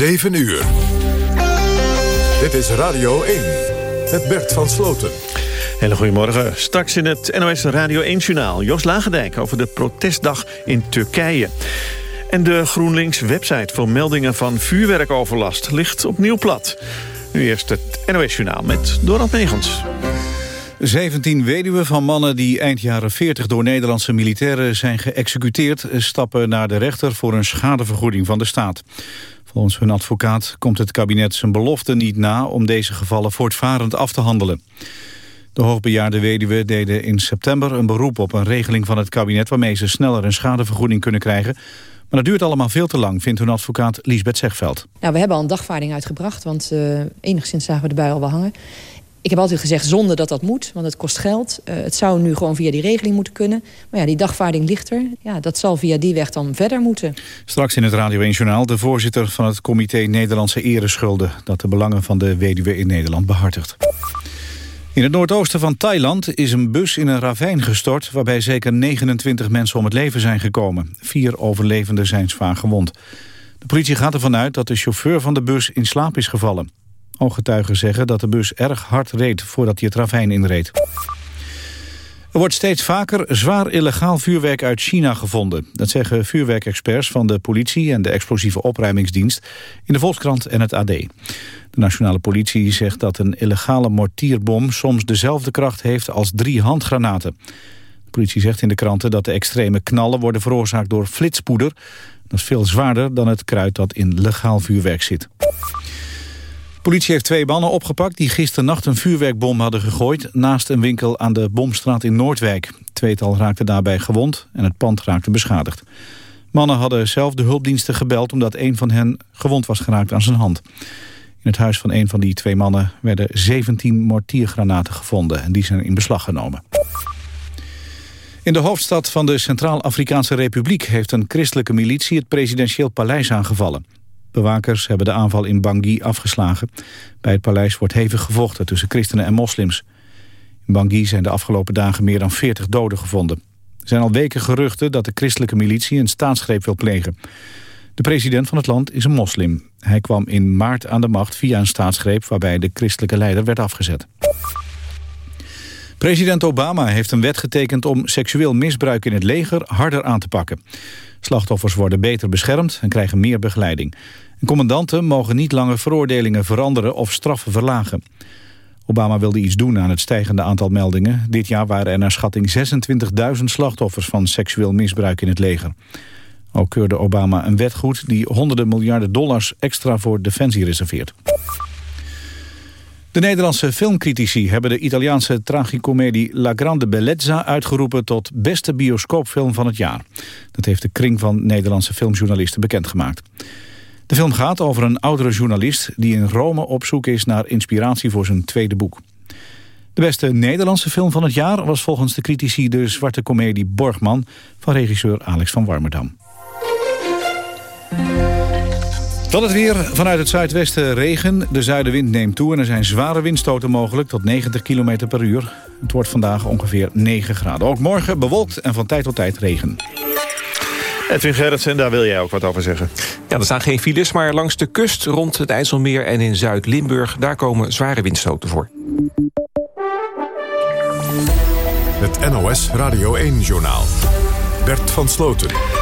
7 uur. Dit is Radio 1 met Bert van Sloten. Hele goedemorgen. Straks in het NOS Radio 1-journaal. Jos Lagendijk over de protestdag in Turkije. En de GroenLinks-website voor meldingen van vuurwerkoverlast ligt opnieuw plat. Nu eerst het NOS-journaal met Dorald Megens. 17 weduwen van mannen die eind jaren 40 door Nederlandse militairen zijn geëxecuteerd... stappen naar de rechter voor een schadevergoeding van de staat. Volgens hun advocaat komt het kabinet zijn belofte niet na... om deze gevallen voortvarend af te handelen. De hoogbejaarde weduwen deden in september een beroep op een regeling van het kabinet... waarmee ze sneller een schadevergoeding kunnen krijgen. Maar dat duurt allemaal veel te lang, vindt hun advocaat Liesbeth Zegveld. Nou, we hebben al een dagvaarding uitgebracht, want uh, enigszins zagen we de bui al wel hangen. Ik heb altijd gezegd zonder dat dat moet, want het kost geld. Uh, het zou nu gewoon via die regeling moeten kunnen. Maar ja, die dagvaarding ligt er. Ja, dat zal via die weg dan verder moeten. Straks in het Radio 1 Journaal de voorzitter van het comité Nederlandse Ereschulden... dat de belangen van de weduwe in Nederland behartigt. In het noordoosten van Thailand is een bus in een ravijn gestort... waarbij zeker 29 mensen om het leven zijn gekomen. Vier overlevenden zijn zwaar gewond. De politie gaat ervan uit dat de chauffeur van de bus in slaap is gevallen. Ooggetuigen zeggen dat de bus erg hard reed voordat hij het ravijn inreed. Er wordt steeds vaker zwaar illegaal vuurwerk uit China gevonden. Dat zeggen vuurwerkexperts van de politie en de explosieve opruimingsdienst... in de Volkskrant en het AD. De nationale politie zegt dat een illegale mortierbom... soms dezelfde kracht heeft als drie handgranaten. De politie zegt in de kranten dat de extreme knallen worden veroorzaakt door flitspoeder. Dat is veel zwaarder dan het kruid dat in legaal vuurwerk zit. Politie heeft twee mannen opgepakt die gisternacht een vuurwerkbom hadden gegooid... naast een winkel aan de Bomstraat in Noordwijk. Tweetal raakte daarbij gewond en het pand raakte beschadigd. Mannen hadden zelf de hulpdiensten gebeld omdat een van hen gewond was geraakt aan zijn hand. In het huis van een van die twee mannen werden 17 mortiergranaten gevonden... en die zijn in beslag genomen. In de hoofdstad van de Centraal-Afrikaanse Republiek... heeft een christelijke militie het presidentieel paleis aangevallen. Bewakers hebben de aanval in Bangui afgeslagen. Bij het paleis wordt hevig gevochten tussen christenen en moslims. In Bangui zijn de afgelopen dagen meer dan 40 doden gevonden. Er zijn al weken geruchten dat de christelijke militie een staatsgreep wil plegen. De president van het land is een moslim. Hij kwam in maart aan de macht via een staatsgreep... waarbij de christelijke leider werd afgezet. President Obama heeft een wet getekend om seksueel misbruik in het leger harder aan te pakken. Slachtoffers worden beter beschermd en krijgen meer begeleiding. En commandanten mogen niet langer veroordelingen veranderen of straffen verlagen. Obama wilde iets doen aan het stijgende aantal meldingen. Dit jaar waren er naar schatting 26.000 slachtoffers van seksueel misbruik in het leger. Ook keurde Obama een wet goed die honderden miljarden dollars extra voor defensie reserveert. De Nederlandse filmcritici hebben de Italiaanse tragicomedie La Grande Bellezza uitgeroepen tot beste bioscoopfilm van het jaar. Dat heeft de kring van Nederlandse filmjournalisten bekendgemaakt. De film gaat over een oudere journalist die in Rome op zoek is naar inspiratie voor zijn tweede boek. De beste Nederlandse film van het jaar was volgens de critici de zwarte komedie Borgman van regisseur Alex van Warmerdam. Dan het weer. Vanuit het zuidwesten regen. De zuidenwind neemt toe en er zijn zware windstoten mogelijk tot 90 km per uur. Het wordt vandaag ongeveer 9 graden. Ook morgen bewolkt en van tijd tot tijd regen. Edwin Gerritsen, daar wil jij ook wat over zeggen. Ja, er staan geen files, maar langs de kust rond het IJsselmeer en in Zuid-Limburg... daar komen zware windstoten voor. Het NOS Radio 1-journaal. Bert van Sloten.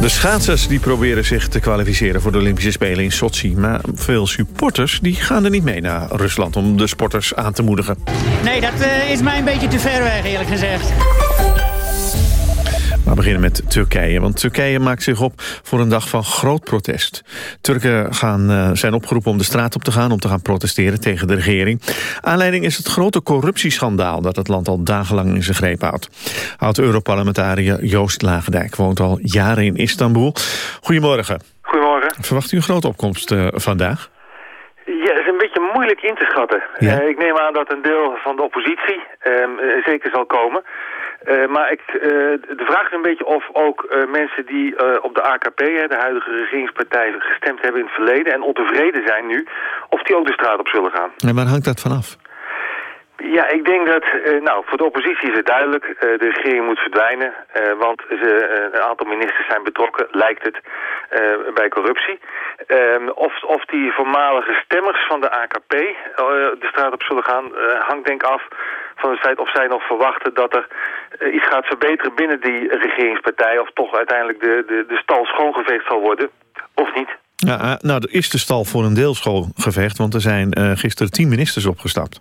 De schaatsers die proberen zich te kwalificeren voor de Olympische Spelen in Sochi. Maar veel supporters die gaan er niet mee naar Rusland om de sporters aan te moedigen. Nee, dat uh, is mij een beetje te ver weg eerlijk gezegd. We beginnen met Turkije, want Turkije maakt zich op voor een dag van groot protest. Turken gaan, uh, zijn opgeroepen om de straat op te gaan om te gaan protesteren tegen de regering. Aanleiding is het grote corruptieschandaal dat het land al dagenlang in zijn greep houdt. Oud-Europarlementariër Joost Lagendijk woont al jaren in Istanbul. Goedemorgen. Goedemorgen. Verwacht u een grote opkomst uh, vandaag? Ja, is een beetje moeilijk in te schatten. Ja. Uh, ik neem aan dat een deel van de oppositie uh, zeker zal komen. Uh, maar ik, uh, de vraag is een beetje of ook uh, mensen die op de AKP, de huidige regeringspartij, gestemd hebben in het verleden en ontevreden zijn nu, of die ook de straat op zullen gaan. En waar hangt dat vanaf? Ja, ik denk dat, nou, voor de oppositie is het duidelijk, de regering moet verdwijnen, want ze, een aantal ministers zijn betrokken, lijkt het, bij corruptie. Ehm, of, of die voormalige stemmers van de AKP de straat op zullen gaan, hangt denk af van het feit of zij nog verwachten dat er iets gaat verbeteren binnen die regeringspartij, of toch uiteindelijk de, de, de stal schoongeveegd zal worden, of niet. Ja, nou, er is de stal voor een deel schoongeveegd, want er zijn gisteren tien ministers opgestapt.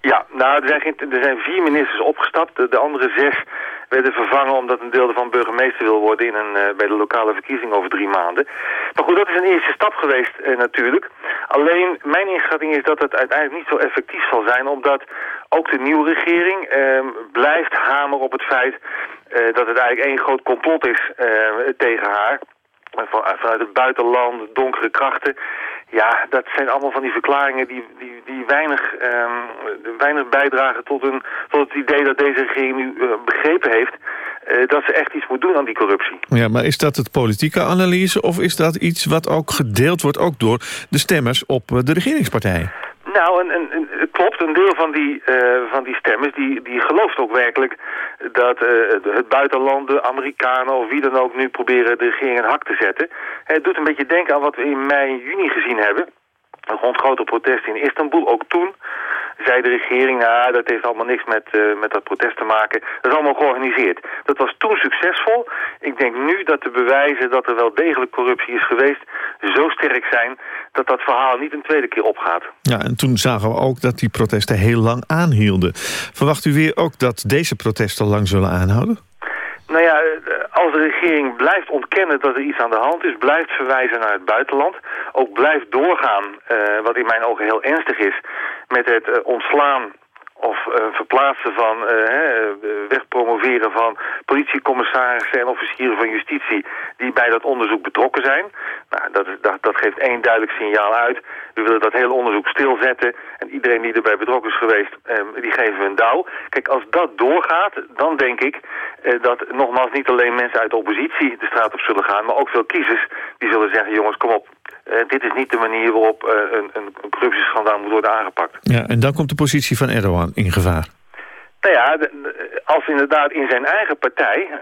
Ja, nou, er zijn, geen, er zijn vier ministers opgestapt. De, andere zes werden vervangen omdat een deel ervan burgemeester wil worden in een, uh, bij de lokale verkiezing over drie maanden. Maar goed, dat is een eerste stap geweest uh, natuurlijk. Alleen, mijn inschatting is dat het uiteindelijk niet zo effectief zal zijn, omdat ook de nieuwe regering uh, blijft hameren op het feit eh, dat het eigenlijk één groot complot is tegen haar. Vanuit het buitenland, donkere krachten. Ja, dat zijn allemaal van die verklaringen die, die, die weinig, um, weinig bijdragen tot, een, tot het idee dat deze regering nu uh, begrepen heeft uh, dat ze echt iets moet doen aan die corruptie. Ja, maar is dat het politieke analyse of is dat iets wat ook gedeeld wordt ook door de stemmers op eh, de regeringspartijen? Nou, en, en, Een deel van die, uh, van die stemmers die, die gelooft ook werkelijk dat uh, het buitenland, de Amerikanen of wie dan ook nu proberen de regering een hak te zetten. Het doet een beetje denken aan wat we in mei en juni gezien hebben. Rond grote protesten in Istanbul, ook toen zei de regering, nou, dat heeft allemaal niks met, uh, met dat protest te maken. Dat is allemaal georganiseerd. Dat was toen succesvol. Ik denk nu dat de bewijzen dat er wel degelijk corruptie is geweest... zo sterk zijn dat dat verhaal niet een tweede keer opgaat. Ja, en toen zagen we ook dat die protesten heel lang aanhielden. Verwacht u weer ook dat deze protesten lang zullen aanhouden? Nou ja, als de regering blijft ontkennen dat er iets aan de hand is... blijft verwijzen naar het buitenland... ook blijft doorgaan, uh, wat in mijn ogen heel ernstig is... met het uh, ontslaan of uh, verplaatsen van, uh, wegpromoveren van politiecommissarissen en officieren van justitie die bij dat onderzoek betrokken zijn. Nou, dat, dat, geeft één duidelijk signaal uit. We willen dat hele onderzoek stilzetten en iedereen die erbij betrokken is geweest, eh, die geven we een douw. Kijk, als dat doorgaat, dan denk ik eh, dat nogmaals niet alleen mensen uit de oppositie de straat op zullen gaan, maar ook veel kiezers die zullen zeggen, jongens, kom op, uh, dit is niet de manier waarop uh, een, een, corruptieschandaal moet worden aangepakt. Ja, en dan komt de positie van Erdogan in gevaar. Nou ja, als inderdaad in zijn eigen partij uh,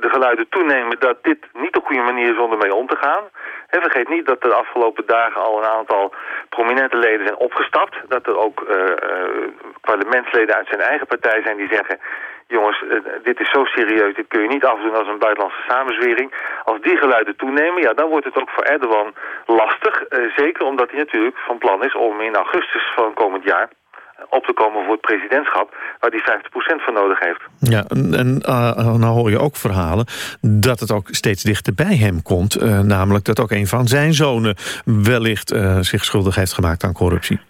de geluiden toenemen dat dit niet de goede manier is om ermee om te gaan. En vergeet niet dat er de afgelopen dagen al een aantal prominente leden zijn opgestapt. Dat er ook parlementsleden uit zijn eigen partij zijn die zeggen jongens, uh, dit is zo serieus, dit kun je niet afdoen als een buitenlandse samenzwering. Als die geluiden toenemen, ja, dan wordt het ook voor Erdogan lastig. Uh, zeker omdat hij natuurlijk van plan is om in augustus van komend jaar op te komen voor het presidentschap... waar hij 50% van nodig heeft. Ja, en, en uh, nou hoor je ook verhalen dat het ook steeds dichter bij hem komt. Uh, namelijk dat ook een van zijn zonen wellicht uh, zich schuldig heeft gemaakt aan corruptie.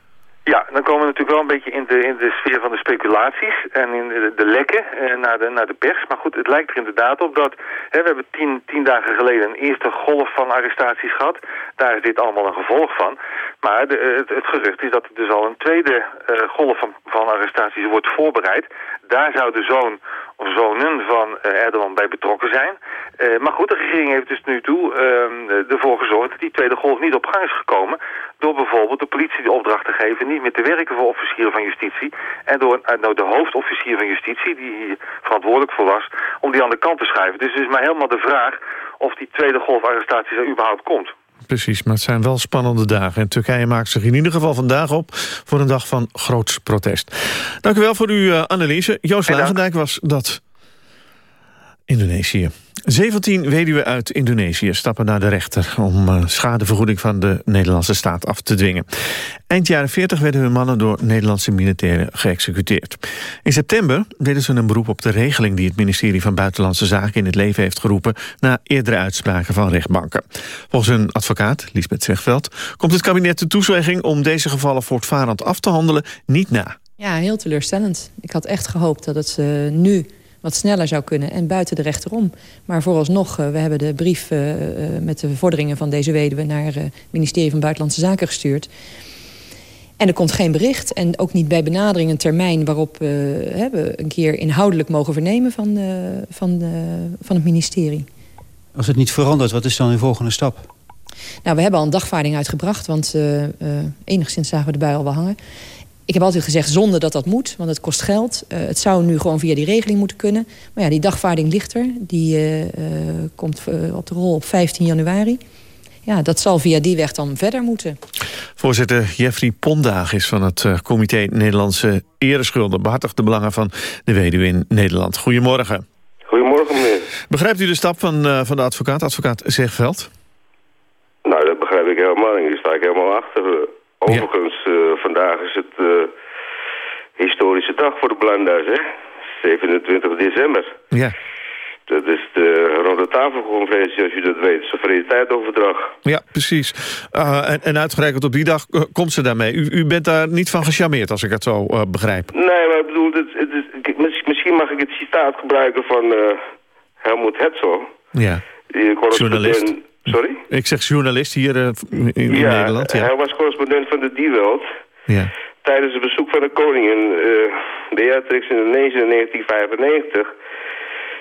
Ja, dan komen we natuurlijk wel een beetje in de, in de sfeer van de speculaties en in de, de lekken eh, naar, de, naar de pers. Maar goed, het lijkt er inderdaad op dat, hè, we hebben tien, tien dagen geleden een eerste golf van arrestaties gehad. Daar is dit allemaal een gevolg van. Maar de, het, het, gerucht is dat er dus al een tweede uh, golf van, van arrestaties wordt voorbereid. Daar zou de zoon of zonen van Erdogan bij betrokken zijn. Maar goed, de regering heeft dus nu toe uh, ervoor gezorgd dat die tweede golf niet op gang is gekomen. Door bijvoorbeeld de politie de opdracht te geven niet meer werken voor officieren van justitie. En door nou, de hoofdofficier van justitie, die hier verantwoordelijk voor was, om die aan de kant te schuiven. Dus het is maar helemaal de vraag of die tweede golf arrestaties er überhaupt komt. Precies, maar het zijn wel spannende dagen. En Turkije maakt zich in ieder geval vandaag op... voor een dag van groots protest. Dank u wel voor uw uh, analyse. Joost Lagendijk was dat. Indonesië. 17 weduwen uit Indonesië stappen naar de rechter... om uh, schadevergoeding van de Nederlandse staat af te dwingen. Eind jaren 40 werden hun mannen door Nederlandse militairen geëxecuteerd. In september deden ze een beroep op de regeling... die het ministerie van Buitenlandse Zaken in het leven heeft geroepen... na eerdere uitspraken van rechtbanken. Volgens een advocaat, Lisbeth Zegveld... komt het kabinet de toezegging om deze gevallen voortvarend af te handelen niet na. Ja, heel teleurstellend. Ik had echt gehoopt dat het uh, nu wat sneller zou kunnen en buiten de rechter om. Maar vooralsnog, uh, we hebben de brief uh, met de vorderingen van deze weduwe... naar het ministerie van Buitenlandse Zaken gestuurd. En er komt geen bericht en ook niet bij benadering een termijn... waarop we een keer inhoudelijk mogen vernemen van, van, van het ministerie. Als het niet verandert, wat is dan uw volgende stap? Nou, we hebben al een dagvaarding uitgebracht, want enigszins zagen we de bui al wel hangen. Ik heb altijd gezegd zonder dat dat moet, want het kost geld. Uh, het zou nu gewoon via die regeling moeten kunnen. Maar ja, die dagvaarding ligt er. Die uh, uh, komt op de rol op 15 januari. Ja, dat zal via die weg dan verder moeten. Voorzitter Jeffrey Pondaag is van het Comité Nederlandse Ereschulden. Behartigt de belangen van de weduwe in Nederland. Goedemorgen. Goedemorgen, meneer. Begrijpt u de stap van, van de advocaat, advocaat Zegveld? Nou, dat begrijp ik helemaal niet. Daar sta ik helemaal achter. Overigens, ja. uh, vandaag is het uh, historische dag voor de Blanda's, hè? 27 december. Ja. Dat is de ronde tafelconferentie, als u dat weet. Soevereiniteitoverdrag. Ja, precies. Uh, en, en, uitgerekend op die dag komt ze daarmee. U, u bent daar niet van gecharmeerd, als ik het zo begrijp. Nee, maar ik bedoel, het, het is, misschien mag ik het citaat gebruiken van Helmut Herzog. Ja, journalist. Sorry? Ik zeg journalist hier uh, in, in ja, Nederland. Ja, hij was correspondent van de Die Welt. Ja. Tijdens het bezoek van de koningin, uh, Beatrix in 1995,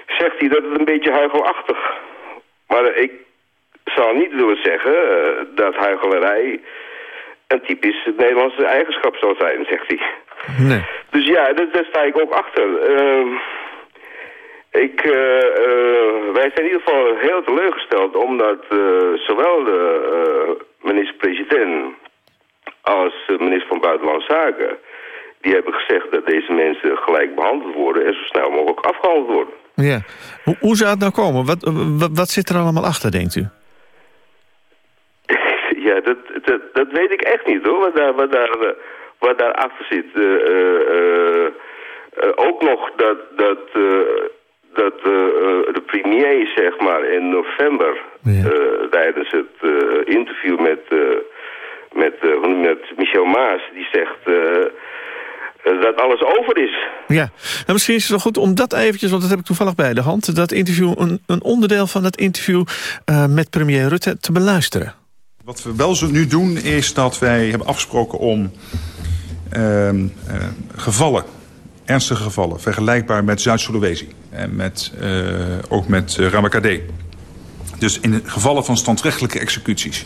zegt hij dat het een beetje huigelachtig. Maar ik zou niet willen zeggen uh, dat huigelarij een typisch Nederlandse eigenschap zou zijn, zegt hij. Nee. Dus ja, daar, daar sta ik ook achter. Uh, ik, uh, uh, wij zijn in ieder geval heel teleurgesteld omdat uh, zowel de minister-president als de minister van Buitenlandse Zaken... die hebben gezegd dat deze mensen gelijk behandeld worden en zo snel mogelijk afgehandeld worden. Ja. Hoe, hoe zou het nou komen? Wat, wat, wat, zit er allemaal achter, denkt u? ja, dat, dat, dat, weet ik echt niet hoor, wat daar, wat daar, wat daar achter zit. ook nog dat... dat dat uh, de premier, zeg maar, in november... Ja. Uh, tijdens het uh, interview met, met, met Michel Maas... die zegt dat alles over is. Ja, nou, misschien is het wel goed om dat eventjes... want dat heb ik toevallig bij de hand... dat interview, een, een onderdeel van het interview met premier Rutte te beluisteren. Wat we wel nu doen is dat wij hebben afgesproken om ehm, gevallen ernstige gevallen, vergelijkbaar met Zuid-Sulawesi en met, uh, ook met uh, Ramakadé. Dus in gevallen van standrechtelijke executies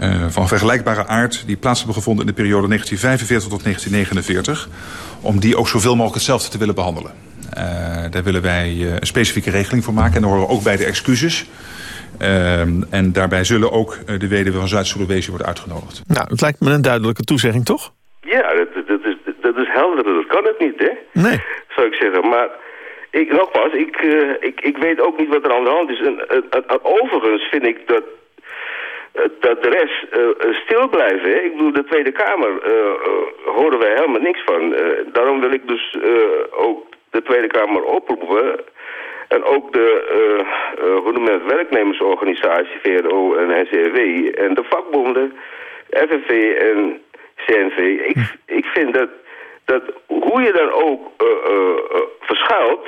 uh, van vergelijkbare aard... die plaats hebben gevonden in de periode 1945 tot 1949... om die ook zoveel mogelijk hetzelfde te willen behandelen. daar willen wij een specifieke regeling voor maken en daar horen we ook bij de excuses... en daarbij zullen ook de weduwe van Zuid-Sulawesi worden uitgenodigd. Nou, het lijkt me een duidelijke toezegging, toch? Ja, dat, dat, is, dat is helder. Dat kan het niet, hè? Nee. Zou ik zeggen. Maar ik, nogmaals, ik, uh, ik, ik weet ook niet wat er aan de hand is. En, uh, overigens vind ik dat, dat de rest stil blijven. Hè? Ik bedoel, de Tweede Kamer horen wij helemaal niks van. daarom wil ik dus ook de Tweede Kamer oproepen... En ook de, uh, hoe noem je het, werknemersorganisatie, VRO en NCRW... en de vakbonden, FNV en CNV. Ik, ik vind dat, dat hoe je dan ook uh, uh, verschuilt...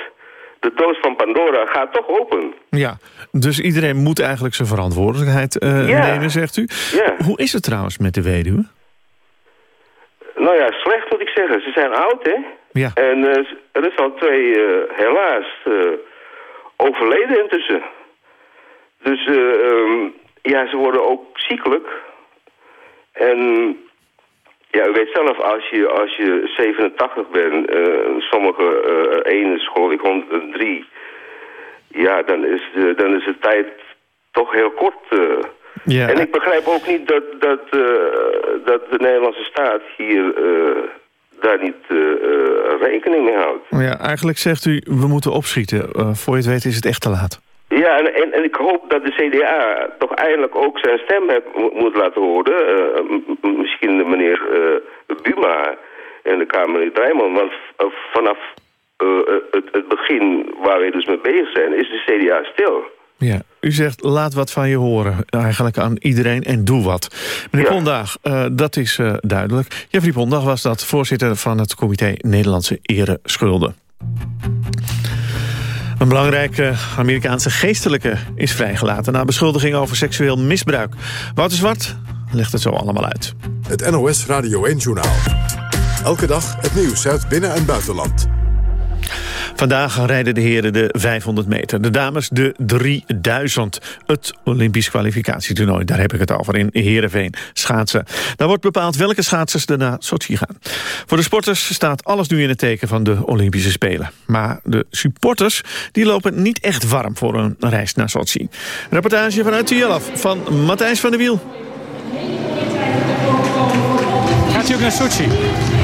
de doos van Pandora gaat toch open. Ja, dus iedereen moet eigenlijk zijn verantwoordelijkheid ja. nemen, zegt u. Ja. Hoe is het trouwens met de weduwe? Nou ja, slecht moet ik zeggen. Ze zijn oud, hè? Ja. En er is al twee, helaas, overleden intussen. Dus um, ja, ze worden ook ziekelijk. En ja, u weet zelf, als je, als je 87 bent, uh, sommige uh, ene school, ik 103, ja, dan is, de, dan is de tijd toch heel kort. Uh. Ja. En ik begrijp ook niet dat, dat, dat de Nederlandse staat hier daar niet rekening mee houdt. Ja, eigenlijk zegt u, we moeten opschieten. voor je het weet is het echt te laat. Ja, en, en, en, ik hoop dat de CDA toch eindelijk ook zijn stem moet laten horen. Uh, misschien de meneer uh, Buma en de Kamerlid Rijman. Want uh, vanaf het, het, begin waar we dus mee bezig zijn, is de CDA stil. Ja, u zegt laat wat van je horen. Eigenlijk aan iedereen en doe wat. Meneer ja. Pondag, dat is duidelijk. Jeffrey Pondag was dat voorzitter van het comité Nederlandse Ere Schulden. Een belangrijke Amerikaanse geestelijke is vrijgelaten... na beschuldiging over seksueel misbruik. Wouter Zwart legt het zo allemaal uit. Het NOS Radio 1-journaal. Elke dag het nieuws uit binnen- en buitenland. Vandaag rijden de heren de 500 meter. De dames de 3000. Het Olympisch kwalificatietoernooi. Daar heb ik het over in Heerenveen. Schaatsen. Daar wordt bepaald welke schaatsers er naar Sochi gaan. Voor de sporters staat alles nu in het teken van de Olympische Spelen. Maar de supporters die lopen niet echt warm voor een reis naar Sochi. Reportage vanuit Tielaf van Matthijs van der Wiel. Gaat u ook naar Sochi?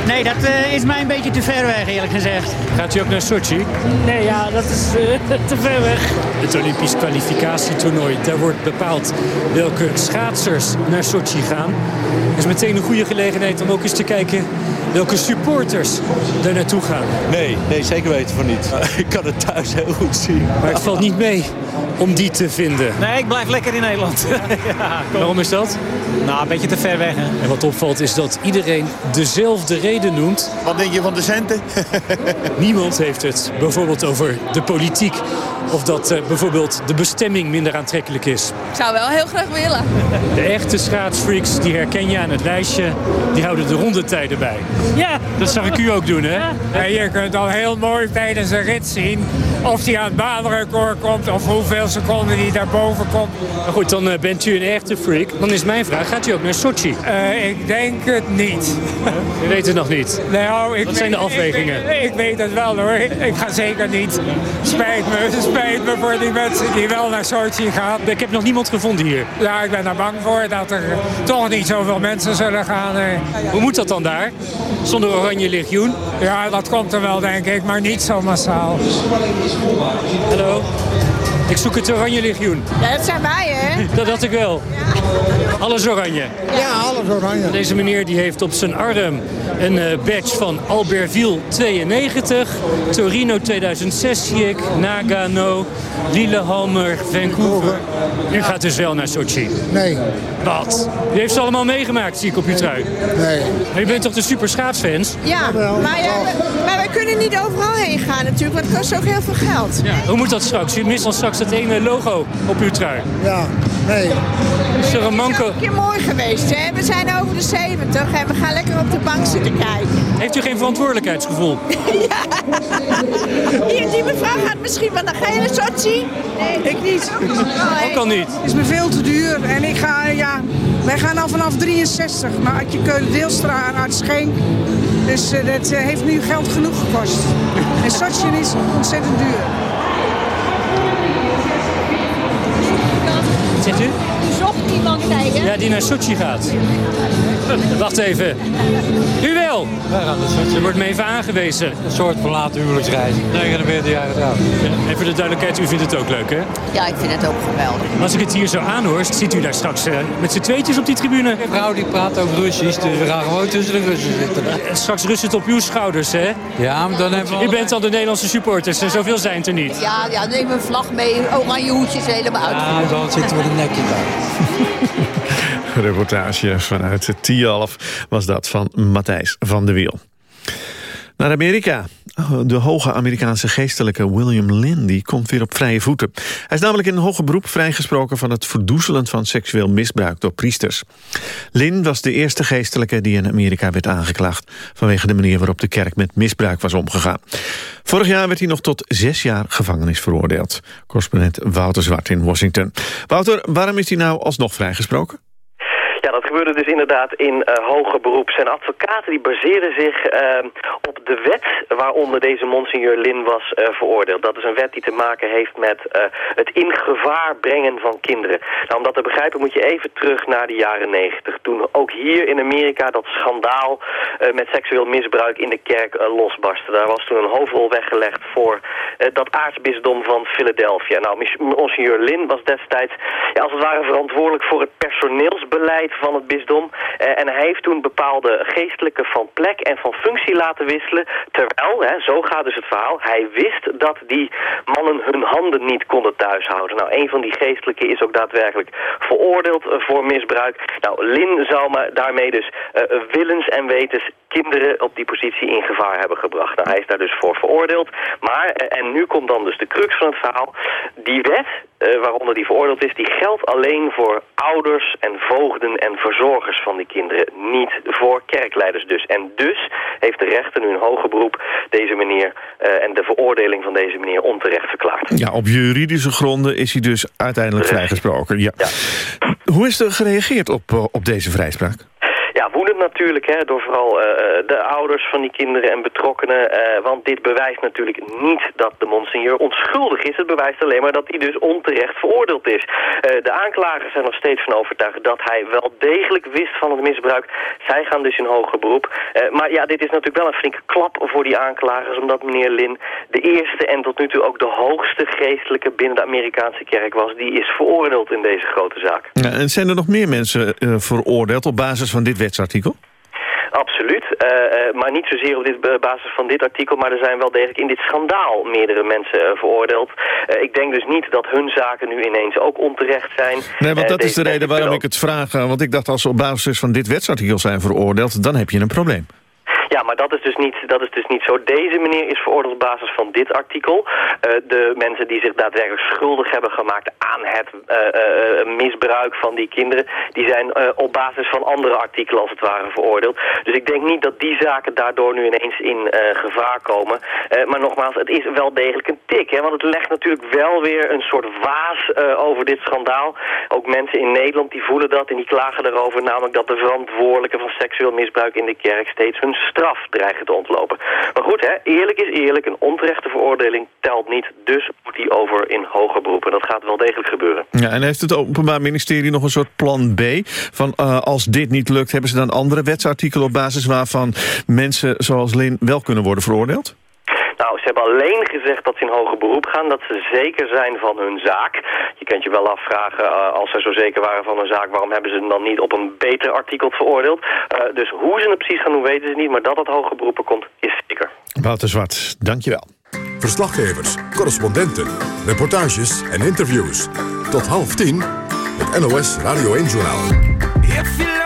Nee, dat uh, is mij een beetje te ver weg, eerlijk gezegd. Gaat u ook naar Sochi? Nee, ja, dat is uh, te ver weg. Het Olympisch kwalificatietoernooi, daar wordt bepaald welke schaatsers naar Sochi gaan. Dat is meteen een goede gelegenheid om ook eens te kijken welke supporters daar naartoe gaan. Nee, nee, zeker weten van niet. Ik kan het thuis heel goed zien. Maar het valt niet mee om die te vinden. Nee, ik blijf lekker in Nederland. ja, Waarom is dat? Nou, een beetje te ver weg. Hè? En wat opvalt is dat iedereen dezelfde reden noemt. Wat denk je van de centen? Niemand heeft het bijvoorbeeld over de politiek. Of dat uh, bijvoorbeeld de bestemming minder aantrekkelijk is. Ik zou wel heel graag willen. De echte schaatsfreaks, die herken je aan het lijstje. Die houden de rondetijden bij. Ja. Dat zag ik u ook doen, hè? Ja. Ja, je kunt al heel mooi tijdens een rit zien... of die aan het baanrecord komt of hoeveel seconden die daarboven komt. Maar goed, dan uh, bent u een echte freak. Dan is mijn vraag, gaat u ook naar Sochi? Uh, ik denk het niet. U weet het nog niet? Nou, ik Wat zijn de afwegingen? Ik weet, ik weet het wel hoor. Ik ga zeker niet. Spijt me, spijt me voor die mensen die wel naar Sochi gaan. Ik heb nog niemand gevonden hier. Ja, ik ben er bang voor dat er toch niet zoveel mensen zullen gaan. Uh. Hoe moet dat dan daar? Zonder oranje legioen? Ja, dat komt er wel denk ik, maar niet zo massaal. Hallo? Ik zoek het Oranje Legioen. Ja, dat zijn wij, hè? Dat had ik wel. Ja. Alles oranje. Ja, alles oranje. Deze meneer die heeft op zijn arm een uh, badge van Albertville 92, Torino 2006 zie ik, Nagano, Lillehammer, Vancouver. U gaat dus wel naar Sochi? Nee. Wat? U heeft ze allemaal meegemaakt, zie ik op uw trui. Nee. Maar u bent toch de super schaatsfans? Ja, maar, ja, maar wij kunnen niet overal heen gaan natuurlijk, want het kost ook heel veel geld. Ja. Hoe moet dat straks? U mist dan straks dat ene logo op uw trui. Ja, nee. Is er een manco? Het is een keer mooi geweest, hè? We zijn over de 70 en we gaan lekker op de bank zitten kijken. Heeft u geen verantwoordelijkheidsgevoel? ja. Hier, die mevrouw gaat misschien wel naar gele Sochi. Nee, ik niet. Ook al niet. Het is me veel te duur en ik ga, ja... Wij gaan al vanaf 63 naar Adje Keulen Deelstra en Schenk. Dus uh, dat uh, heeft nu geld genoeg gekost. En Sochi is ontzettend duur. Zegt u? Zocht iemand kijken? Ja, die naar Sochi gaat. Wacht even. U wel? Wij gaan naar Sochi. Er wordt me even aangewezen. Een soort verlaten huwelijksreis. 49 jaar getrouwd. Ja, en voor de duidelijkheid, u vindt het ook leuk, hè? Ja, ik vind het ook geweldig. Als ik het hier zo aanhoor, ziet u daar straks uh, met z'n tweetjes op die tribune. Mijn vrouw die praat ook Russisch, dus we gaan gewoon tussen de Russen zitten. Uh, straks rust het op uw schouders, hè? Ja, maar dan hebben we... U bent al de Nederlandse supporters en zoveel zijn het er niet. Ja, ja neem een vlag mee, oranje hoedjes helemaal uit. Ja, dan zitten we Reportage vanuit Tialf was dat van Matthijs van der Wiel. Naar Amerika. De hoge Amerikaanse geestelijke William Lynn die komt weer op vrije voeten. Hij is namelijk in een hoger beroep vrijgesproken... van het verdoezelen van seksueel misbruik door priesters. Lynn was de eerste geestelijke die in Amerika werd aangeklaagd... vanwege de manier waarop de kerk met misbruik was omgegaan. Vorig jaar werd hij nog tot zes jaar gevangenis veroordeeld. Correspondent Wouter Zwart in Washington. Wouter, waarom is hij nou alsnog vrijgesproken? Gebeurde dus inderdaad in uh, hoger beroep. Zijn advocaten die baseerden zich uh, op de wet waaronder deze monseigneur Lin was uh, veroordeeld. Dat is een wet die te maken heeft met het in gevaar brengen van kinderen. Nou, om dat te begrijpen moet je even terug naar de jaren negentig. Toen ook hier in Amerika dat schandaal met seksueel misbruik in de kerk losbarstte. Daar was toen een hoofdrol weggelegd voor dat aartsbisdom van Philadelphia. Nou, monseigneur Lin was destijds ja, als het ware verantwoordelijk voor het personeelsbeleid van het Uh, en hij heeft toen bepaalde geestelijken van plek en van functie laten wisselen. Terwijl, hè, zo gaat dus het verhaal, hij wist dat die mannen hun handen niet konden thuishouden. Nou, een van die geestelijken is ook daadwerkelijk veroordeeld uh, voor misbruik. Nou, Lin zou maar daarmee dus uh, willens en wetens kinderen op die positie in gevaar hebben gebracht. Nou, hij is daar dus voor veroordeeld. Maar, en nu komt dan dus de crux van het verhaal, die wet eh, waaronder die veroordeeld is, die geldt alleen voor ouders en voogden en verzorgers van die kinderen. Niet voor kerkleiders dus. En dus heeft de rechter nu een hoger beroep deze meneer eh, en de veroordeling van deze meneer onterecht verklaard. Ja, op juridische gronden is hij dus uiteindelijk vrijgesproken. Ja. Hoe is er gereageerd op, eh, op deze vrijspraak? Ja, natuurlijk, hè, door vooral uh, de ouders van die kinderen en betrokkenen. Uh, want dit bewijst natuurlijk niet dat de monseigneur onschuldig is. Het bewijst alleen maar dat hij dus onterecht veroordeeld is. De aanklagers zijn nog steeds van overtuigd dat hij wel degelijk wist van het misbruik. Zij gaan dus in hoger beroep. maar ja, dit is natuurlijk wel een flinke klap voor die aanklagers... omdat meneer Lin de eerste en tot nu toe ook de hoogste geestelijke binnen de Amerikaanse kerk was. Die is veroordeeld in deze grote zaak. Ja, en zijn er nog meer mensen veroordeeld op basis van dit wetsartikel? Absoluut, uh, uh, maar niet zozeer op dit, basis van dit artikel... maar er zijn wel degelijk in dit schandaal meerdere mensen veroordeeld. ik denk dus niet dat hun zaken nu ineens ook onterecht zijn. Nee, want dat is de reden waarom ik het vraag. want ik dacht als ze op basis van dit wetsartikel zijn veroordeeld... dan heb je een probleem. Ja, maar dat is dus niet, dat is dus niet zo. Deze meneer is veroordeeld op basis van dit artikel. Uh, de mensen die zich daadwerkelijk schuldig hebben gemaakt aan het uh, uh, misbruik van die kinderen... die zijn op basis van andere artikelen als het ware veroordeeld. Dus ik denk niet dat die zaken daardoor nu ineens in gevaar komen. maar nogmaals, het is wel degelijk een tik. Hè, want het legt natuurlijk wel weer een soort waas over dit schandaal. Ook mensen in Nederland die voelen dat en die klagen erover... namelijk dat de verantwoordelijken van seksueel misbruik in de kerk steeds hun straf dreigen te ontlopen. Maar goed, hè, eerlijk is eerlijk. Een onterechte veroordeling telt niet. Dus moet die over in hoger beroep. En dat gaat wel degelijk gebeuren. Ja, en heeft het Openbaar Ministerie nog een soort plan B? Van uh, als dit niet lukt, hebben ze dan andere wetsartikelen... op basis waarvan mensen zoals Lin wel kunnen worden veroordeeld? Nou, ze hebben alleen gezegd dat ze in hoger beroep gaan, dat ze zeker zijn van hun zaak. Je kunt je wel afvragen, uh, als ze zo zeker waren van hun zaak, waarom hebben ze dan niet op een beter artikel veroordeeld? Uh, dus hoe ze het precies gaan doen, weten ze niet, maar dat het hoger beroepen komt, is zeker. Wouter Zwart, dankjewel. Verslaggevers, correspondenten, reportages en interviews. Tot half tien, het NOS Radio 1-journaal. tried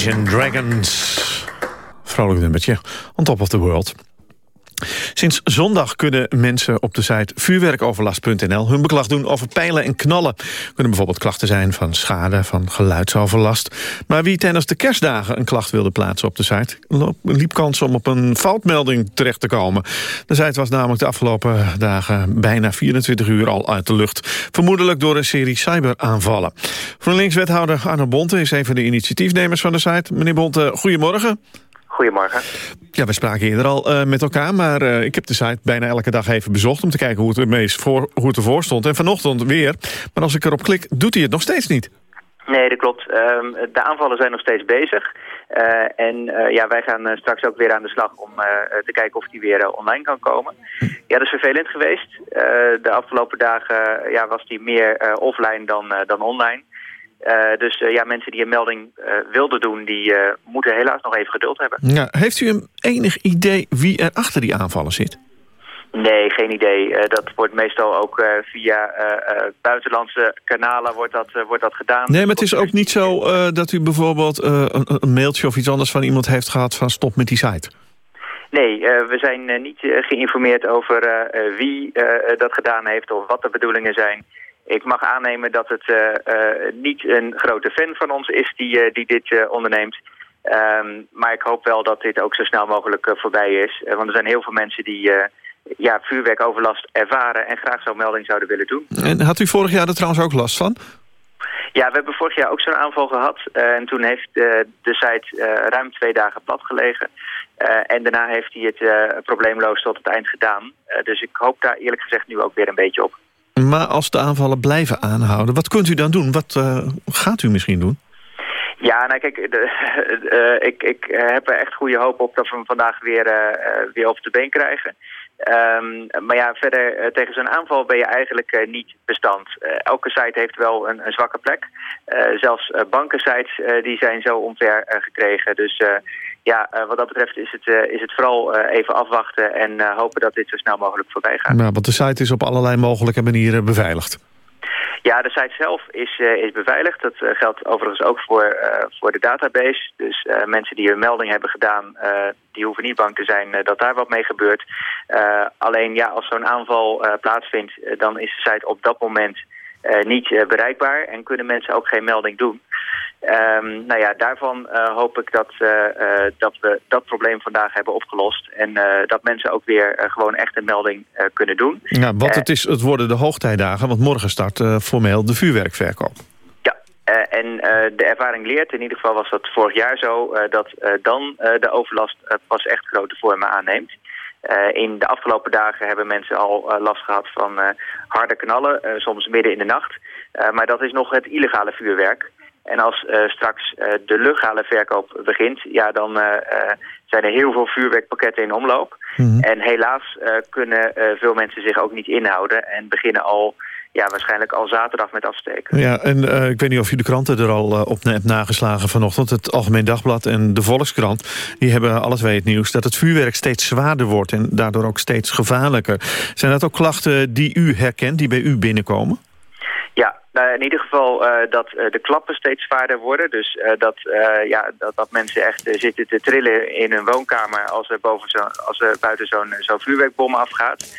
Imagine Dragons. Vrolijk nummertje. On top of the world. Sinds zondag kunnen mensen op de site vuurwerkoverlast.nl hun beklag doen over pijlen en knallen. Kunnen bijvoorbeeld klachten zijn van schade, van geluidsoverlast. Maar wie tijdens de kerstdagen een klacht wilde plaatsen op de site... liep kans om op een foutmelding terecht te komen. De site was namelijk de afgelopen dagen bijna 24 uur al uit de lucht. Vermoedelijk door een serie cyberaanvallen. GroenLinks-wethouder Arno Bonte is een van de initiatiefnemers van de site. Meneer Bonte, goedemorgen. Goedemorgen. Ja, we spraken eerder al uh, met elkaar, maar uh, ik heb de site bijna elke dag even bezocht... om te kijken hoe het, ermee voor, hoe het ervoor stond. En vanochtend weer. Maar als ik erop klik, doet hij het nog steeds niet. Nee, dat klopt. Um, de aanvallen zijn nog steeds bezig. Uh, en ja, wij gaan straks ook weer aan de slag om te kijken of die weer online kan komen. Ja, dat is vervelend geweest. de afgelopen dagen ja, was die meer offline dan, dan online. Uh, dus uh, ja, mensen die een melding uh, wilden doen, die moeten helaas nog even geduld hebben. Ja, heeft u een enig idee wie er achter die aanvallen zit? Nee, geen idee. dat wordt meestal ook via buitenlandse kanalen wordt dat, wordt dat gedaan. Nee, maar het is ook niet zo dat u bijvoorbeeld een, een, mailtje of iets anders van iemand heeft gehad van stop met die site. Nee, we zijn niet geïnformeerd over wie dat gedaan heeft of wat de bedoelingen zijn. Ik mag aannemen dat het uh, uh, niet een grote fan van ons is die, uh, die dit onderneemt. Um, maar ik hoop wel dat dit ook zo snel mogelijk voorbij is. want er zijn heel veel mensen die ja, vuurwerkoverlast ervaren... en graag zo'n melding zouden willen doen. En had u vorig jaar er trouwens ook last van? Ja, we hebben vorig jaar ook zo'n aanval gehad. en toen heeft de site ruim twee dagen plat gelegen. en daarna heeft hij het probleemloos tot het eind gedaan. dus ik hoop daar eerlijk gezegd nu ook weer een beetje op. Maar als de aanvallen blijven aanhouden, wat kunt u dan doen? Wat uh, gaat u misschien doen? Ja, nou kijk, de, uh, ik, ik heb er echt goede hoop op dat we hem vandaag weer, uh, weer op de been krijgen. Um, maar ja, verder tegen zo'n aanval ben je eigenlijk niet bestand. elke site heeft wel een, een zwakke plek. zelfs bankensites die zijn zo omver gekregen. Dus ja, uh, wat dat betreft is het, uh, is het vooral uh, even afwachten en hopen dat dit zo snel mogelijk voorbij gaat. Nou, want de site is op allerlei mogelijke manieren beveiligd. Ja, de site zelf is, is beveiligd. Dat geldt overigens ook voor, voor de database. Dus mensen die een melding hebben gedaan, die hoeven niet bang te zijn dat daar wat mee gebeurt. alleen ja, als zo'n aanval plaatsvindt, dan is de site op dat moment niet bereikbaar en kunnen mensen ook geen melding doen. Um, nou ja, daarvan uh, hoop ik dat, uh, uh, dat we dat probleem vandaag hebben opgelost. En dat mensen ook weer gewoon echt een melding kunnen doen. Ja, want het, is, het worden de hoogtijdagen, want morgen start formeel de vuurwerkverkoop. Ja, en de ervaring leert, in ieder geval was dat vorig jaar zo, dat dan de overlast pas echt grote vormen aanneemt. In de afgelopen dagen hebben mensen al last gehad van harde knallen, soms midden in de nacht. maar dat is nog het illegale vuurwerk. En als uh, straks uh, de legale verkoop begint, ja, dan uh, zijn er heel veel vuurwerkpakketten in omloop. Mm -hmm. En helaas kunnen veel mensen zich ook niet inhouden en beginnen al, ja, waarschijnlijk al zaterdag met afsteken. Ja, en ik weet niet of je de kranten er al op hebt nageslagen vanochtend. Het Algemeen Dagblad en de Volkskrant, die hebben alle twee het nieuws dat het vuurwerk steeds zwaarder wordt en daardoor ook steeds gevaarlijker. Zijn dat ook klachten die u herkent, die bij u binnenkomen? Ja, nou, in ieder geval uh, dat uh, de klappen steeds zwaarder worden. Dus uh, dat, ja, dat, dat mensen echt zitten te trillen in hun woonkamer als er, boven zo, als er buiten zo'n zo'n vuurwerkbom afgaat.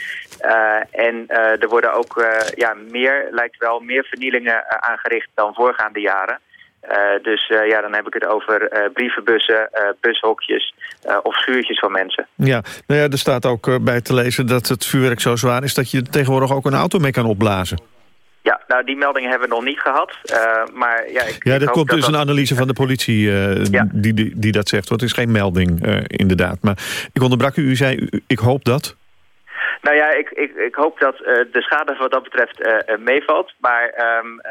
En er worden ook ja, meer, lijkt wel, meer vernielingen aangericht dan voorgaande jaren. dus ja, dan heb ik het over brievenbussen, bushokjes of schuurtjes van mensen. Ja, nou ja, er staat ook bij te lezen dat het vuurwerk zo zwaar is... dat je tegenwoordig ook een auto mee kan opblazen. Ja, nou die meldingen hebben we nog niet gehad. Maar ja, ik, ja, er komt dat dus dat... een analyse van de politie ja. die, die, die, dat zegt. Want het is geen melding, inderdaad. Maar ik onderbrak u, u zei, u, ik hoop dat... Nou ja, ik, ik, ik hoop dat uh, de schade wat dat betreft uh, uh, meevalt. Maar um,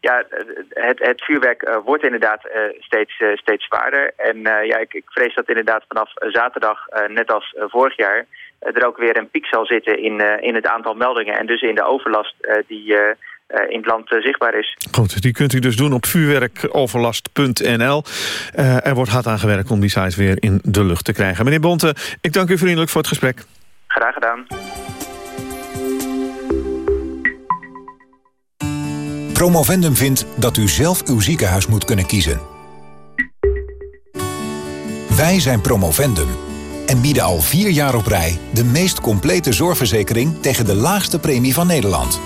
ja, het, het vuurwerk wordt inderdaad steeds, steeds zwaarder. En ja, ik, ik vrees dat inderdaad vanaf zaterdag, net als vorig jaar... er ook weer een piek zal zitten in, in het aantal meldingen. En dus in de overlast die... In het land zichtbaar is. Goed, die kunt u dus doen op vuurwerkoverlast.nl. Er wordt hard aan gewerkt om die site weer in de lucht te krijgen. Meneer Bonte, ik dank u vriendelijk voor het gesprek. Graag gedaan. Promovendum vindt dat u zelf uw ziekenhuis moet kunnen kiezen. Wij zijn Promovendum en bieden al vier jaar op rij... de meest complete zorgverzekering tegen de laagste premie van Nederland.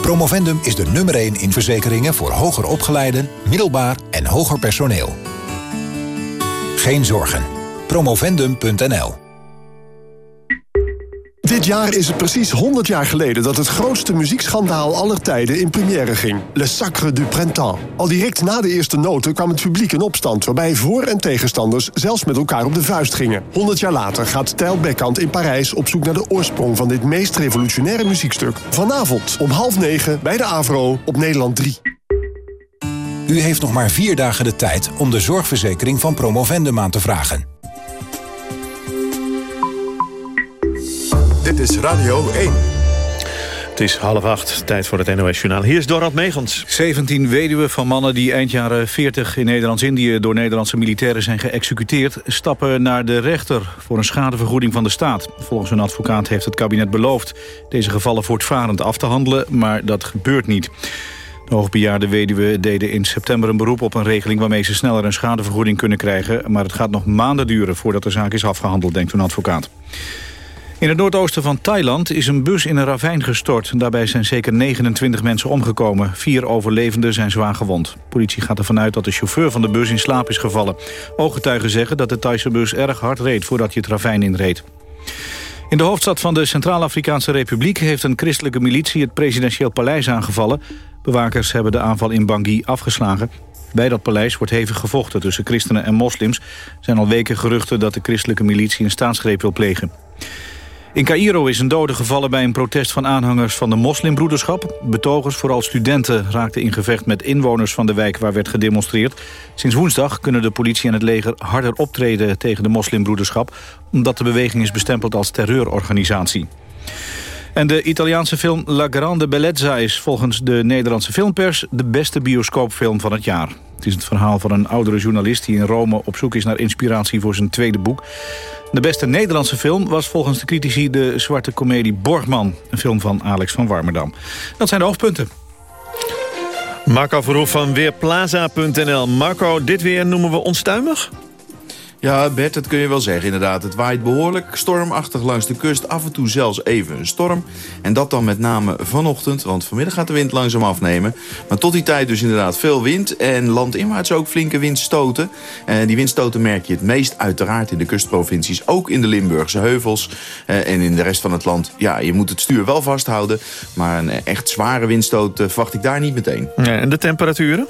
Promovendum is de nummer 1 in verzekeringen voor hoger opgeleiden, middelbaar en hoger personeel. Geen zorgen. Promovendum.nl Dit jaar is het precies 100 jaar geleden dat het grootste muziekschandaal aller tijden in première ging. Le Sacre du Printemps. Al direct na de eerste noten kwam het publiek in opstand... waarbij voor- en tegenstanders zelfs met elkaar op de vuist gingen. 100 jaar later gaat Tijl Bekkant in Parijs op zoek naar de oorsprong... van dit meest revolutionaire muziekstuk. Vanavond om half negen bij de Avro op Nederland 3. U heeft nog maar vier dagen de tijd om de zorgverzekering van Promovendum aan te vragen. Dit is Radio 1. Het is half acht, tijd voor het NOS-journaal. Hier is Dorald Megens. 17 weduwen van mannen die eind jaren 40 in Nederlands-Indië... door Nederlandse militairen zijn geëxecuteerd... stappen naar de rechter voor een schadevergoeding van de staat. Volgens een advocaat heeft het kabinet beloofd... deze gevallen voortvarend af te handelen, maar dat gebeurt niet. De hoogbejaarde weduwen deden in september een beroep op een regeling... waarmee ze sneller een schadevergoeding kunnen krijgen... maar het gaat nog maanden duren voordat de zaak is afgehandeld, denkt een advocaat. In het noordoosten van Thailand is een bus in een ravijn gestort. Daarbij zijn zeker 29 mensen omgekomen. Vier overlevenden zijn zwaar gewond. Politie gaat ervan uit dat de chauffeur van de bus in slaap is gevallen. Ooggetuigen zeggen dat de Thaise bus erg hard reed voordat hij het ravijn inreed. In de hoofdstad van de Centraal-Afrikaanse Republiek... heeft een christelijke militie het presidentieel paleis aangevallen. Bewakers hebben de aanval in Bangui afgeslagen. Bij dat paleis wordt hevig gevochten tussen christenen en moslims. Er zijn al weken geruchten dat de christelijke militie een staatsgreep wil plegen. In Cairo is een dode gevallen bij een protest van aanhangers van de moslimbroederschap. Betogers, vooral studenten, raakten in gevecht met inwoners van de wijk waar werd gedemonstreerd. Sinds woensdag kunnen de politie en het leger harder optreden tegen de moslimbroederschap... omdat de beweging is bestempeld als terreurorganisatie. En de Italiaanse film La Grande Bellezza is volgens de Nederlandse filmpers de beste bioscoopfilm van het jaar. Het is het verhaal van een oudere journalist die in Rome op zoek is naar inspiratie voor zijn tweede boek. De beste Nederlandse film was volgens de critici de zwarte komedie Borgman, een film van Alex van Warmerdam. Dat zijn de hoofdpunten. Marco Verhoef van Weerplaza.nl. Marco, dit weer noemen we onstuimig? Ja, Bert, dat kun je wel zeggen inderdaad. Het waait behoorlijk stormachtig langs de kust. Af en toe zelfs even een storm. En dat dan met name vanochtend, want vanmiddag gaat de wind langzaam afnemen. Maar tot die tijd dus inderdaad veel wind. En landinwaarts ook flinke windstoten. En die windstoten merk je het meest uiteraard in de kustprovincies. Ook in de Limburgse heuvels. Eh, En in de rest van het land, ja, je moet het stuur wel vasthouden. Maar een echt zware windstoot eh, verwacht ik daar niet meteen. Ja, en de temperaturen?